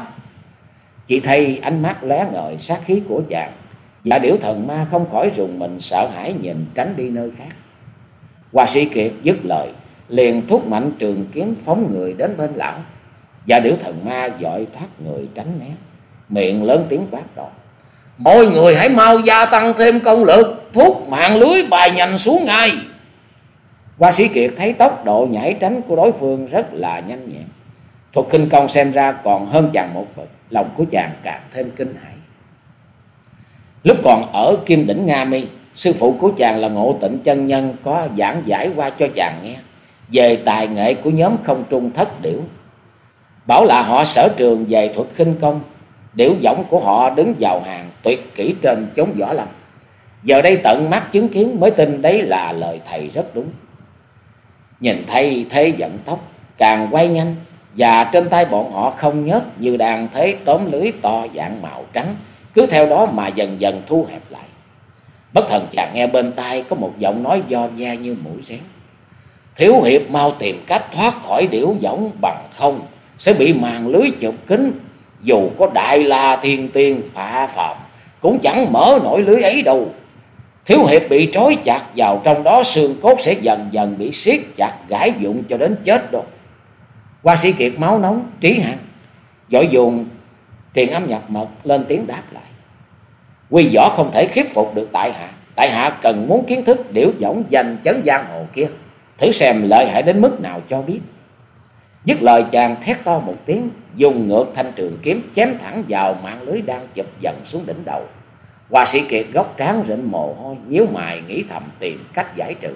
Chị thấy ánh mắt lóe ngời, sát khí của chàng. và điểu thần ma không khỏi rùng mình sợ hãi nhìn tránh đi nơi khác. Hoa sĩ Kiệt dứt lời. Liền thúc mạnh trường kiếm phóng người đến bên lão. và điểu thần ma dội thoát người tránh né. Miệng lớn tiếng quát to. Mọi người hãy mau gia tăng thêm công lực. Thúc mạng lưới bài nhanh xuống ngay. Hoa sĩ Kiệt thấy tốc độ nhảy tránh của đối phương rất là nhanh nhẹn. Thuật kinh công xem ra còn hơn chàng một bậc, lòng của chàng càng thêm kinh hãi. Lúc còn ở Kim Đỉnh Nga Mi, sư phụ của chàng là Ngộ Tịnh Chân Nhân có giảng giải qua cho chàng nghe về tài nghệ của nhóm không trung thất điểu. Bảo là họ sở trường về thuật khinh công, điểu võng của họ đứng vào hàng tuyệt kỹ trên chống võ lâm. Giờ đây tận mắt chứng kiến mới tin đấy là lời thầy rất đúng. Nhìn thấy thế giận tóc càng quay nhanh, và trên tay bọn họ không nhớt như đang thấy tóm lưới to dạng màu trắng, cứ theo đó mà dần dần thu hẹp lại. Bất thần chàng nghe bên tai có một giọng nói do da như mũi rén Thiếu hiệp mau tìm cách thoát khỏi điểu võng bằng không, sẽ bị màn lưới chụp kính. Dù có đại la thiên tiên phạ phạm cũng chẳng mở nổi lưới ấy đâu. Thiếu hiệp bị trói chặt vào trong đó xương cốt sẽ dần dần bị siết chặt gãi dụng cho đến chết đâu. Hoa sĩ Kiệt máu nóng, trí hăng giỏi dùng truyền âm nhập mật lên tiếng đáp lại. Quy võ không thể khiếp phục được tại hạ. Tại hạ cần muốn kiến thức điểu võng danh chấn giang hồ kia. Thử xem lợi hại đến mức nào cho biết. Dứt lời chàng thét to một tiếng, dùng ngược thanh trường kiếm chém thẳng vào mạng lưới đang chụp dần xuống đỉnh đầu. Hòa sĩ Kiệt góc trán rịnh mồ hôi, nhíu mày nghĩ thầm tìm cách giải trừ.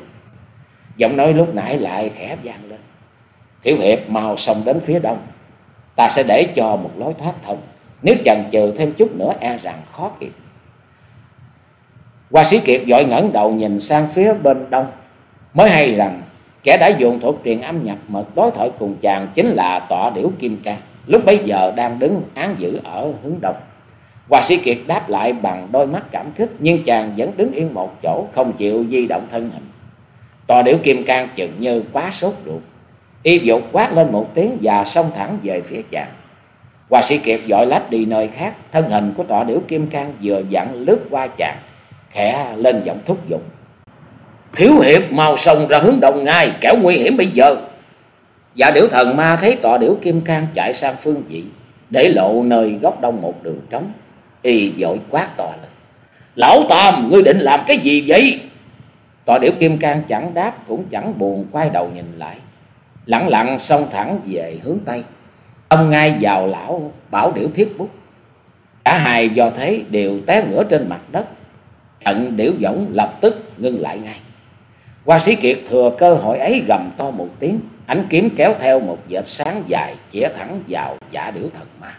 Giọng nói lúc nãy lại khẽ vang lên. Thiếu hiệp mau xông đến phía đông. Ta sẽ để cho một lối thoát thân. Nếu chần chừ thêm chút nữa e rằng khó kịp. Hòa sĩ Kiệt dội ngẩng đầu nhìn sang phía bên đông. Mới hay rằng kẻ đã dùng thuật truyền âm nhập mật đối thoại cùng chàng chính là tọa điểu Kim Cang. Lúc bấy giờ đang đứng án giữ ở hướng đông. Hoa sĩ Kiệt đáp lại bằng đôi mắt cảm kích nhưng chàng vẫn đứng yên một chỗ không chịu di động thân hình. Tòa điểu Kim Cang chừng như quá sốt ruột. Y dục quát lên một tiếng và xông thẳng về phía chàng. Hoa sĩ Kiệt dội lách đi nơi khác, thân hình của tòa điểu Kim Cang vừa dặn lướt qua chàng, khẽ lên giọng thúc giục. Thiếu hiệp mau sông ra hướng đông ngay, kẻo nguy hiểm bây giờ. Dạ điểu thần ma thấy tòa điểu Kim Cang chạy sang phương vị, để lộ nơi góc đông một đường trống. Y dội quát to lên. Lão Tam, ngươi định làm cái gì vậy? tòa điểu Kim Cang chẳng đáp cũng chẳng buồn quay đầu nhìn lại. lẳng lặng xông thẳng về hướng Tây. Ông ngay vào lão bảo điểu thiết bút. Cả hai do thế đều té ngửa trên mặt đất. Trận điểu võng lập tức ngưng lại ngay. Hoa sĩ Kiệt thừa cơ hội ấy gầm to một tiếng. Ánh kiếm kéo theo một vệt sáng dài chĩa thẳng vào giả điểu thần ma.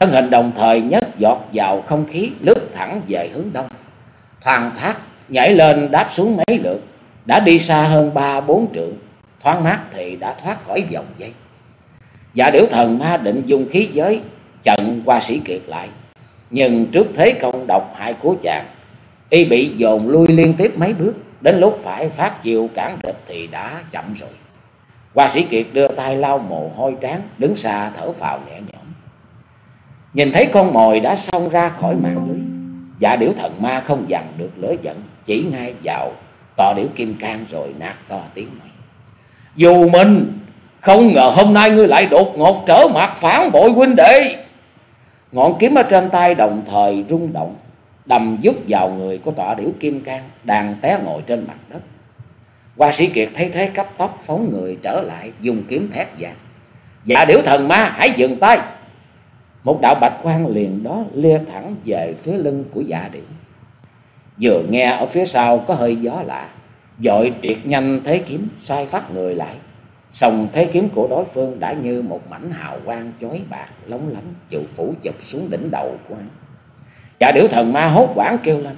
Thân hình đồng thời nhấc giọt vào không khí lướt thẳng về hướng đông. Thoàn thác nhảy lên đáp xuống mấy lượt. Đã đi xa hơn ba bốn trượng. Thoáng mát thì đã thoát khỏi vòng dây. Dạ điểu thần ma định dùng khí giới chặn qua sĩ kiệt lại. Nhưng trước thế công độc hại của chàng, y bị dồn lui liên tiếp mấy bước. Đến lúc phải phát chiều cản địch thì đã chậm rồi. qua sĩ Kiệt đưa tay lau mồ hôi trán, đứng xa thở phào nhẹ nhẹ Nhìn thấy con mồi đã xông ra khỏi mạng lưới. Dạ điểu thần ma không dằn được lửa giận, chỉ ngay vào tò điểu kim cang rồi nạt to tiếng nói. Dù mình không ngờ hôm nay ngươi lại đột ngột trở mặt phản bội huynh đệ. Ngọn kiếm ở trên tay đồng thời rung động, đầm dứt vào người của tọa điểu kim cang đang té ngồi trên mặt đất. Hoa sĩ Kiệt thấy thế cấp tốc phóng người trở lại dùng kiếm thét vàng. Dạ điểu thần ma hãy dừng tay. Một đạo bạch quang liền đó lia thẳng về phía lưng của dạ điểu. Vừa nghe ở phía sau có hơi gió lạ, dội triệt nhanh thế kiếm xoay phát người lại. sòng thế kiếm của đối phương đã như một mảnh hào quang chói bạc lóng lánh chịu phủ chụp xuống đỉnh đầu của hắn. Dạ điểu thần ma hốt quảng kêu lên.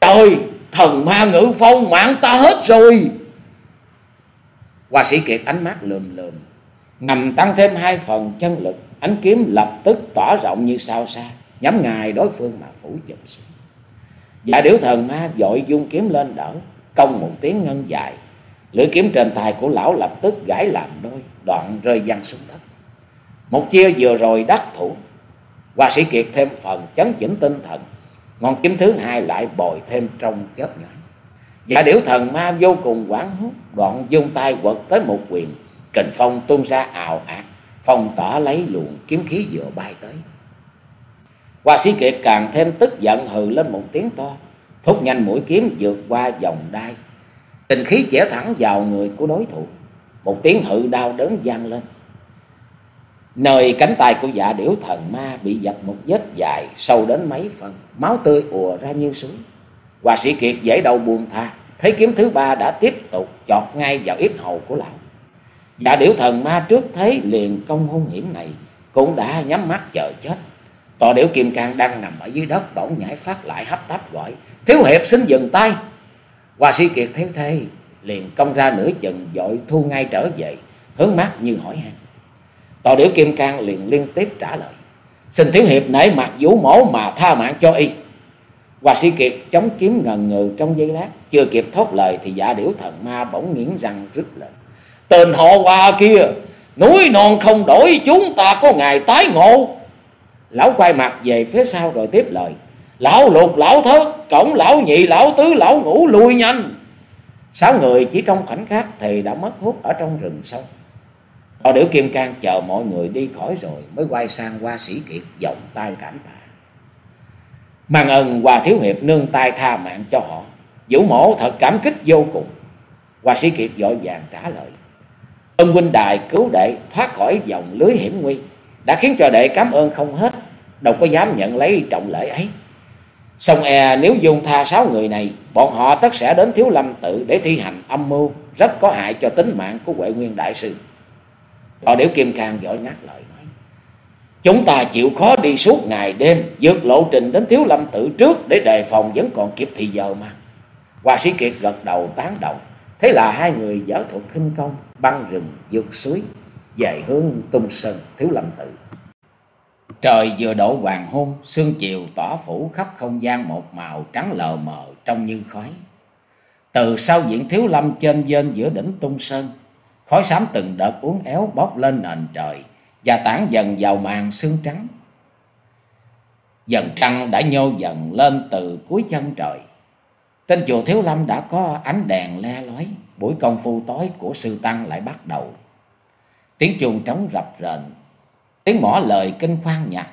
Trời, thần ma ngự phong mạng ta hết rồi. Hoa sĩ Kiệt ánh mắt lườm lườm, ngầm tăng thêm hai phần chân lực, ánh kiếm lập tức tỏa rộng như sao xa, nhắm ngài đối phương mà phủ chụp xuống. Dạ điểu thần ma dội dung kiếm lên đỡ, công một tiếng ngân dài, lưỡi kiếm trên tay của lão lập tức gãy làm đôi, đoạn rơi văng xuống đất. Một chia vừa rồi đắc thủ, Hoa sĩ Kiệt thêm phần chấn chỉnh tinh thần, ngọn kiếm thứ hai lại bồi thêm trong chớp nhoáng. Dạ điểu thần ma vô cùng quảng hốt, đoạn dung tay quật tới một quyền, kình phong tung ra ào ạt, phong tỏa lấy luồng kiếm khí vừa bay tới. Hoa sĩ Kiệt càng thêm tức giận hừ lên một tiếng to, thúc nhanh mũi kiếm vượt qua vòng đai, tình khí chẻ thẳng vào người của đối thủ. Một tiếng hự đau đớn vang lên. Nơi cánh tay của dạ điểu thần ma bị dập một vết dài sâu đến mấy phần, máu tươi ùa ra như suối. Hòa sĩ Kiệt dễ đầu buông tha, thấy kiếm thứ ba đã tiếp tục chọt ngay vào yết hầu của lão đã điểu thần ma trước thấy liền công hung hiểm này, cũng đã nhắm mắt chờ chết. Tòa điểu kim cang đang nằm ở dưới đất bỗng nhảy phát lại hấp tấp gọi, thiếu hiệp xin dừng tay. Hòa sĩ Kiệt thấy thế, liền công ra nửa chừng dội thu ngay trở về, hướng mắt như hỏi han. Tòa điểu kim cang liền liên tiếp trả lời. Xin thiếu hiệp nể mặt vũ mổ mà tha mạng cho y. Hòa sĩ Kiệt chống kiếm ngần ngừ trong giây lát. Chưa kịp thốt lời thì giả điểu thần ma bỗng nghiến răng rít lên. Tên họ hoa kia, núi non không đổi chúng ta có ngày tái ngộ. Lão quay mặt về phía sau rồi tiếp lời. Lão lục, lão thất, cổng lão nhị, lão tứ, lão ngũ lui nhanh. Sáu người chỉ trong khoảnh khắc thì đã mất hút ở trong rừng sâu. Họ điểu kim cang chờ mọi người đi khỏi rồi mới quay sang qua sĩ kiệt vọng tay cảm tạ. Mang ơn Hòa Thiếu Hiệp nương tay tha mạng cho họ. Vũ mổ thật cảm kích vô cùng. Hòa sĩ kiệt vội vàng trả lời. Ân huynh đài cứu đệ thoát khỏi dòng lưới hiểm nguy, đã khiến cho đệ cảm ơn không hết, đâu có dám nhận lấy trọng lễ ấy. Xong e nếu dung tha sáu người này, bọn họ tất sẽ đến Thiếu Lâm tự để thi hành âm mưu, rất có hại cho tính mạng của Huệ Nguyên Đại Sư. Thọ Điểu Kim càng giỏi ngắt lời nói. Chúng ta chịu khó đi suốt ngày đêm, vượt lộ trình đến Thiếu Lâm tự trước để đề phòng vẫn còn kịp thì giờ mà. Hoa sĩ Kiệt gật đầu tán động. Thế là hai người dở thuật khinh công, băng rừng, vượt suối, về hướng tung sơn Thiếu Lâm tự. Trời vừa đổ hoàng hôn, sương chiều tỏa phủ khắp không gian một màu trắng lờ mờ trông như khói. Từ sau diện thiếu lâm trên dên giữa đỉnh tung sơn, khói xám từng đợt uốn éo bốc lên nền trời và tản dần vào màn sương trắng. Dần trăng đã nhô dần lên từ cuối chân trời. Trên chùa Thiếu Lâm đã có ánh đèn le lói, buổi công phu tối của sư tăng lại bắt đầu. Tiếng chuông trống rập rền Tiếng mỏ lời kinh khoan nhạc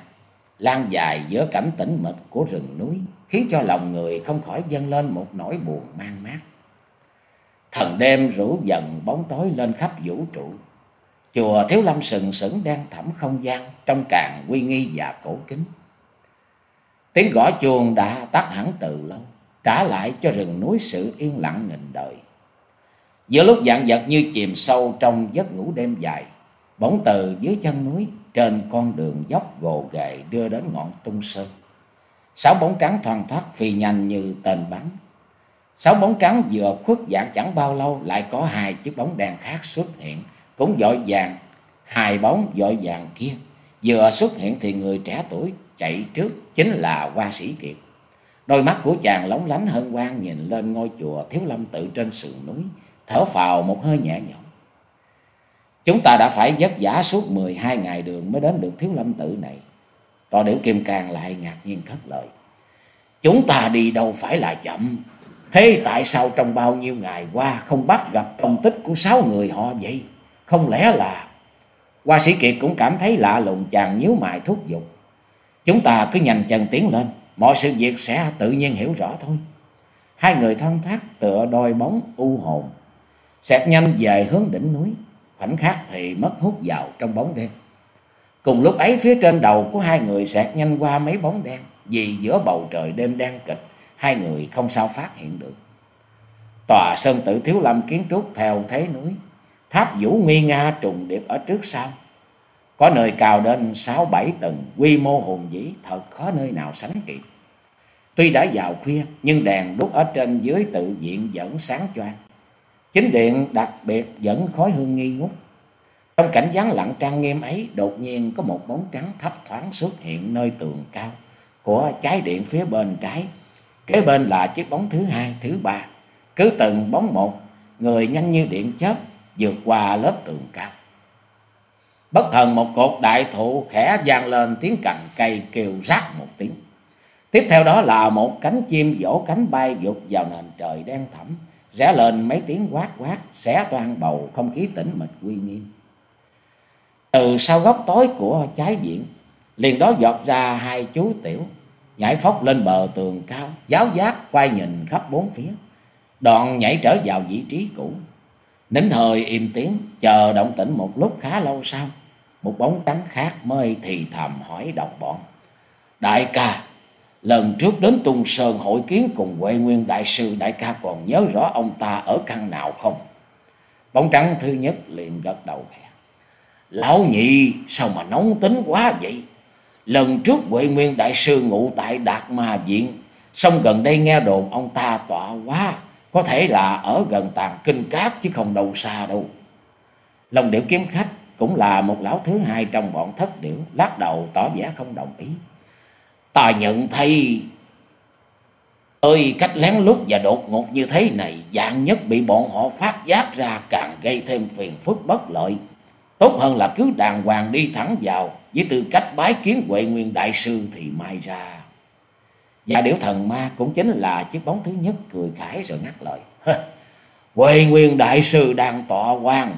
lan dài giữa cảnh tĩnh mịch của rừng núi, khiến cho lòng người không khỏi dâng lên một nỗi buồn mang mát. Thần đêm rủ dần bóng tối lên khắp vũ trụ. Chùa Thiếu Lâm sừng sững đang thẳm không gian trong càng uy nghi và cổ kính. Tiếng gõ chuông đã tắt hẳn từ lâu, trả lại cho rừng núi sự yên lặng nghìn đời. Giữa lúc dạng vật như chìm sâu trong giấc ngủ đêm dài, bỗng từ dưới chân núi trên con đường dốc gồ ghề đưa đến ngọn tung sơn. Sáu bóng trắng thoăn thoát phi nhanh như tên bắn. Sáu bóng trắng vừa khuất dạng chẳng bao lâu lại có hai chiếc bóng đèn khác xuất hiện, cũng vội vàng. Hai bóng vội vàng kia vừa xuất hiện thì người trẻ tuổi chạy trước chính là Hoa Sĩ Kiệt. Đôi mắt của chàng lóng lánh hơn quan nhìn lên ngôi chùa Thiếu Lâm tự trên sườn núi, thở phào một hơi nhẹ nhõm. Chúng ta đã phải vất vả suốt 12 ngày đường mới đến được thiếu lâm tự này. Tòa điểu kim càng lại ngạc nhiên thất lợi Chúng ta đi đâu phải là chậm. Thế tại sao trong bao nhiêu ngày qua không bắt gặp thông tích của sáu người họ vậy? Không lẽ là... Hoa sĩ Kiệt cũng cảm thấy lạ lùng chàng nhíu mày thúc giục. Chúng ta cứ nhanh chân tiến lên, mọi sự việc sẽ tự nhiên hiểu rõ thôi. Hai người thân thác tựa đôi bóng u hồn, xẹt nhanh về hướng đỉnh núi khoảnh khắc thì mất hút vào trong bóng đêm. Cùng lúc ấy phía trên đầu của hai người sẹt nhanh qua mấy bóng đen, vì giữa bầu trời đêm đen kịch, hai người không sao phát hiện được. Tòa sơn tự thiếu lâm kiến trúc theo thế núi, tháp vũ nguy nga trùng điệp ở trước sau. Có nơi cao đến sáu bảy tầng, quy mô hùng vĩ, thật khó nơi nào sánh kịp. Tuy đã vào khuya, nhưng đèn đốt ở trên dưới tự viện vẫn sáng choang. Chính điện đặc biệt dẫn khói hương nghi ngút. Trong cảnh vắng lặng trang nghiêm ấy, đột nhiên có một bóng trắng thấp thoáng xuất hiện nơi tường cao của trái điện phía bên trái. Kế bên là chiếc bóng thứ hai, thứ ba. Cứ từng bóng một, người nhanh như điện chớp vượt qua lớp tường cao. Bất thần một cột đại thụ khẽ vang lên tiếng cành cây kêu rát một tiếng. Tiếp theo đó là một cánh chim vỗ cánh bay vụt vào nền trời đen thẳm rẽ lên mấy tiếng quát quát, xé toan bầu không khí tĩnh mịch uy nghiêm. Từ sau góc tối của trái biển, liền đó giọt ra hai chú tiểu, nhảy phóc lên bờ tường cao, giáo giác quay nhìn khắp bốn phía. Đoạn nhảy trở vào vị trí cũ. Nín hơi im tiếng, chờ động tĩnh một lúc khá lâu sau. Một bóng trắng khác mới thì thầm hỏi đồng bọn. Đại ca, Lần trước đến Tung Sơn hội kiến cùng Huệ Nguyên Đại Sư, Đại ca còn nhớ rõ ông ta ở căn nào không? Bóng trắng thứ nhất liền gật đầu khẽ. Lão nhị, sao mà nóng tính quá vậy? Lần trước Huệ Nguyên Đại Sư ngụ tại Đạt Ma Viện. Xong gần đây nghe đồn ông ta tọa quá. Có thể là ở gần tàn kinh cát chứ không đâu xa đâu. Lòng điệu kiếm khách cũng là một lão thứ hai trong bọn thất điểu, lắc đầu tỏ vẻ không đồng ý. Ta nhận thấy, ơi, cách lén lút và đột ngột như thế này dạng nhất bị bọn họ phát giác ra càng gây thêm phiền phức bất lợi. Tốt hơn là cứ đàng hoàng đi thẳng vào, với tư cách bái kiến Huệ Nguyên Đại Sư thì mai ra. Và điểu thần ma cũng chính là chiếc bóng thứ nhất cười khải rồi ngắt lời. Huệ Nguyên Đại Sư đang tọa quan.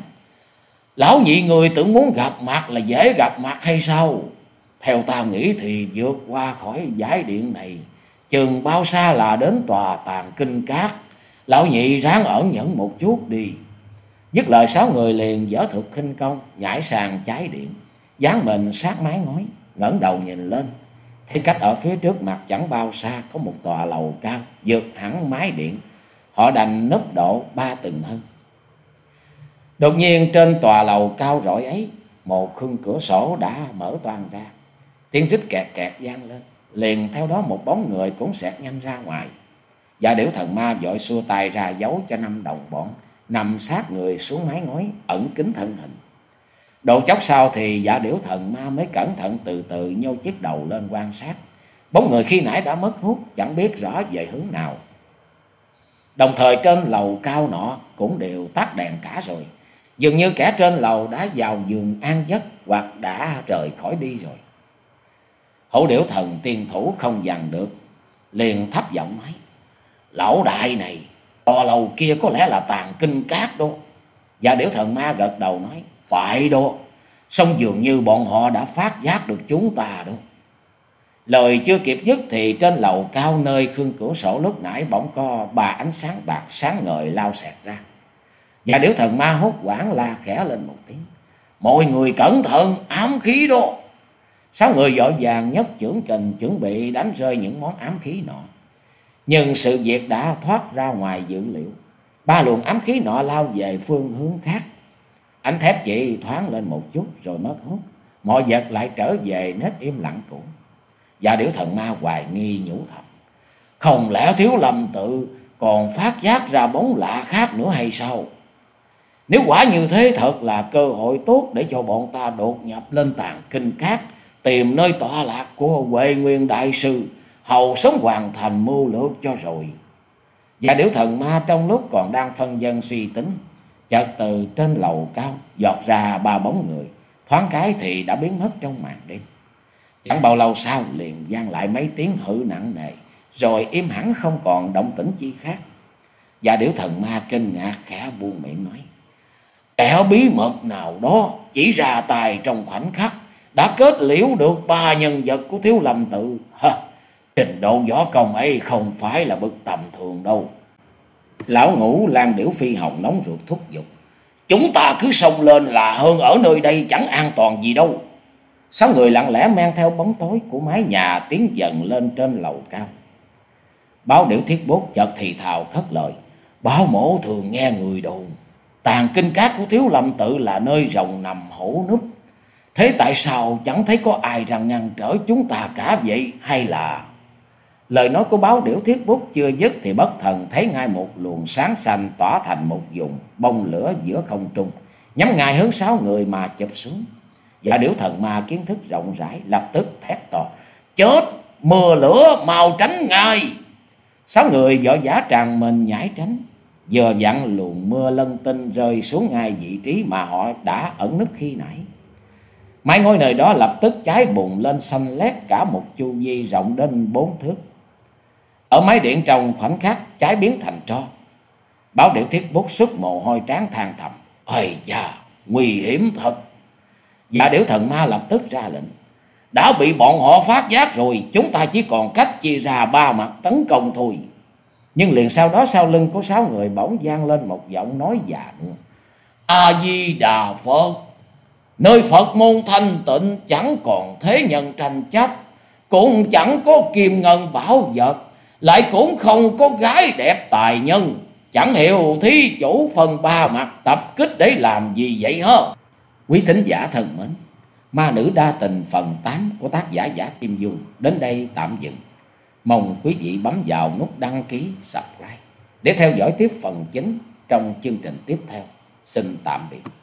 Lão nhị người tưởng muốn gặp mặt là dễ gặp mặt hay sao? Theo ta nghĩ thì vượt qua khỏi giải điện này, chừng bao xa là đến tòa tàn kinh cát, lão nhị ráng ẩn nhẫn một chút đi. Dứt lời sáu người liền dở thực khinh công, nhảy sàn trái điện, dán mình sát mái ngói, ngẩng đầu nhìn lên. Thấy cách ở phía trước mặt chẳng bao xa có một tòa lầu cao, vượt hẳn mái điện. Họ đành nấp độ ba tầng hơn. Đột nhiên trên tòa lầu cao rọi ấy, một khung cửa sổ đã mở toàn ra. Tiếng rít kẹt kẹt vang lên, liền theo đó một bóng người cũng xẹt nhanh ra ngoài. Và điểu thần ma vội xua tay ra giấu cho năm đồng bọn, nằm sát người xuống mái ngói, ẩn kín thân hình. Độ chốc sau thì giả điểu thần ma mới cẩn thận từ từ nhô chiếc đầu lên quan sát. Bóng người khi nãy đã mất hút, chẳng biết rõ về hướng nào. Đồng thời trên lầu cao nọ cũng đều tắt đèn cả rồi. Dường như kẻ trên lầu đã vào giường an giấc hoặc đã rời khỏi đi rồi. Hổ điểu thần tiên thủ không dằn được, liền thấp giọng nói. Lão đại này, tòa lầu kia có lẽ là tàn kinh cát đó. Và điểu thần ma gật đầu nói, phải đó, xong dường như bọn họ đã phát giác được chúng ta đó. Lời chưa kịp dứt thì trên lầu cao nơi khương cửa sổ lúc nãy bỗng có ba ánh sáng bạc sáng ngời lao xẹt ra. Và điểu thần ma hốt quảng la khẽ lên một tiếng. Mọi người cẩn thận, ám khí đó. Sáu người vội vàng nhất trưởng kình chuẩn bị đánh rơi những món ám khí nọ. Nhưng sự việc đã thoát ra ngoài dự liệu. Ba luồng ám khí nọ lao về phương hướng khác. Ánh thép chỉ thoáng lên một chút rồi mất hút. Mọi vật lại trở về nét im lặng cũ. Và điểu thần ma hoài nghi nhủ thầm. Không lẽ thiếu lầm tự còn phát giác ra bóng lạ khác nữa hay sao? Nếu quả như thế thật là cơ hội tốt để cho bọn ta đột nhập lên tàn kinh cát, tìm nơi tọa lạc của Huệ Nguyên Đại Sư, hầu sống hoàn thành mưu lược cho rồi. Và điểu thần ma trong lúc còn đang phân dân suy tính, chợt từ trên lầu cao giọt ra ba bóng người, thoáng cái thì đã biến mất trong màn đêm. Chẳng bao lâu sau liền vang lại mấy tiếng hự nặng nề, rồi im hẳn không còn động tĩnh chi khác. Và điểu thần ma kinh ngạc khẽ buông miệng nói. Kẻ bí mật nào đó chỉ ra tài trong khoảnh khắc đã kết liễu được ba nhân vật của thiếu lâm tự. Ha, trình độ võ công ấy không phải là bậc tầm thường đâu. Lão ngũ lan điểu phi hồng nóng ruột thúc giục. Chúng ta cứ xông lên là hơn ở nơi đây chẳng an toàn gì đâu. Sáu người lặng lẽ men theo bóng tối của mái nhà tiến dần lên trên lầu cao. Báo điểu thiết bốt chợt thì thào khất lời. Báo mổ thường nghe người đồn. Tàn kinh cát của thiếu lâm tự là nơi rồng nằm hổ núp. Thế tại sao chẳng thấy có ai rằng ngăn trở chúng ta cả vậy hay là... Lời nói của báo điểu thiết bút chưa dứt thì bất thần thấy ngay một luồng sáng xanh tỏa thành một vùng bông lửa giữa không trung, nhắm ngay hướng sáu người mà chụp xuống. Và điểu thần ma kiến thức rộng rãi lập tức thét to, chết, mưa lửa mau tránh ngay. Sáu người vội giả tràn mình nhảy tránh, giờ dặn luồng mưa lân tinh rơi xuống ngay vị trí mà họ đã ẩn nấp khi nãy. Mái ngôi nơi đó lập tức cháy bùng lên xanh lét cả một chu vi rộng đến bốn thước. Ở máy điện trong khoảnh khắc cháy biến thành tro. Báo điệu thiết bút xuất mồ hôi tráng than thầm. Ây da, nguy hiểm thật. Và điểu thần ma lập tức ra lệnh. Đã bị bọn họ phát giác rồi, chúng ta chỉ còn cách chia ra ba mặt tấn công thôi. Nhưng liền sau đó sau lưng của sáu người bỗng gian lên một giọng nói già nua. A-di-đà Phật, nơi Phật môn thanh tịnh chẳng còn thế nhân tranh chấp, cũng chẳng có kim ngân bảo vật, lại cũng không có gái đẹp tài nhân. Chẳng hiểu thí chủ phần ba mặt tập kích để làm gì vậy hả? Quý thính giả thân mến, ma nữ đa tình phần 8 của tác giả Giả Kim Dung đến đây tạm dừng. Mong quý vị bấm vào nút đăng ký, subscribe để theo dõi tiếp phần chính trong chương trình tiếp theo. Xin tạm biệt.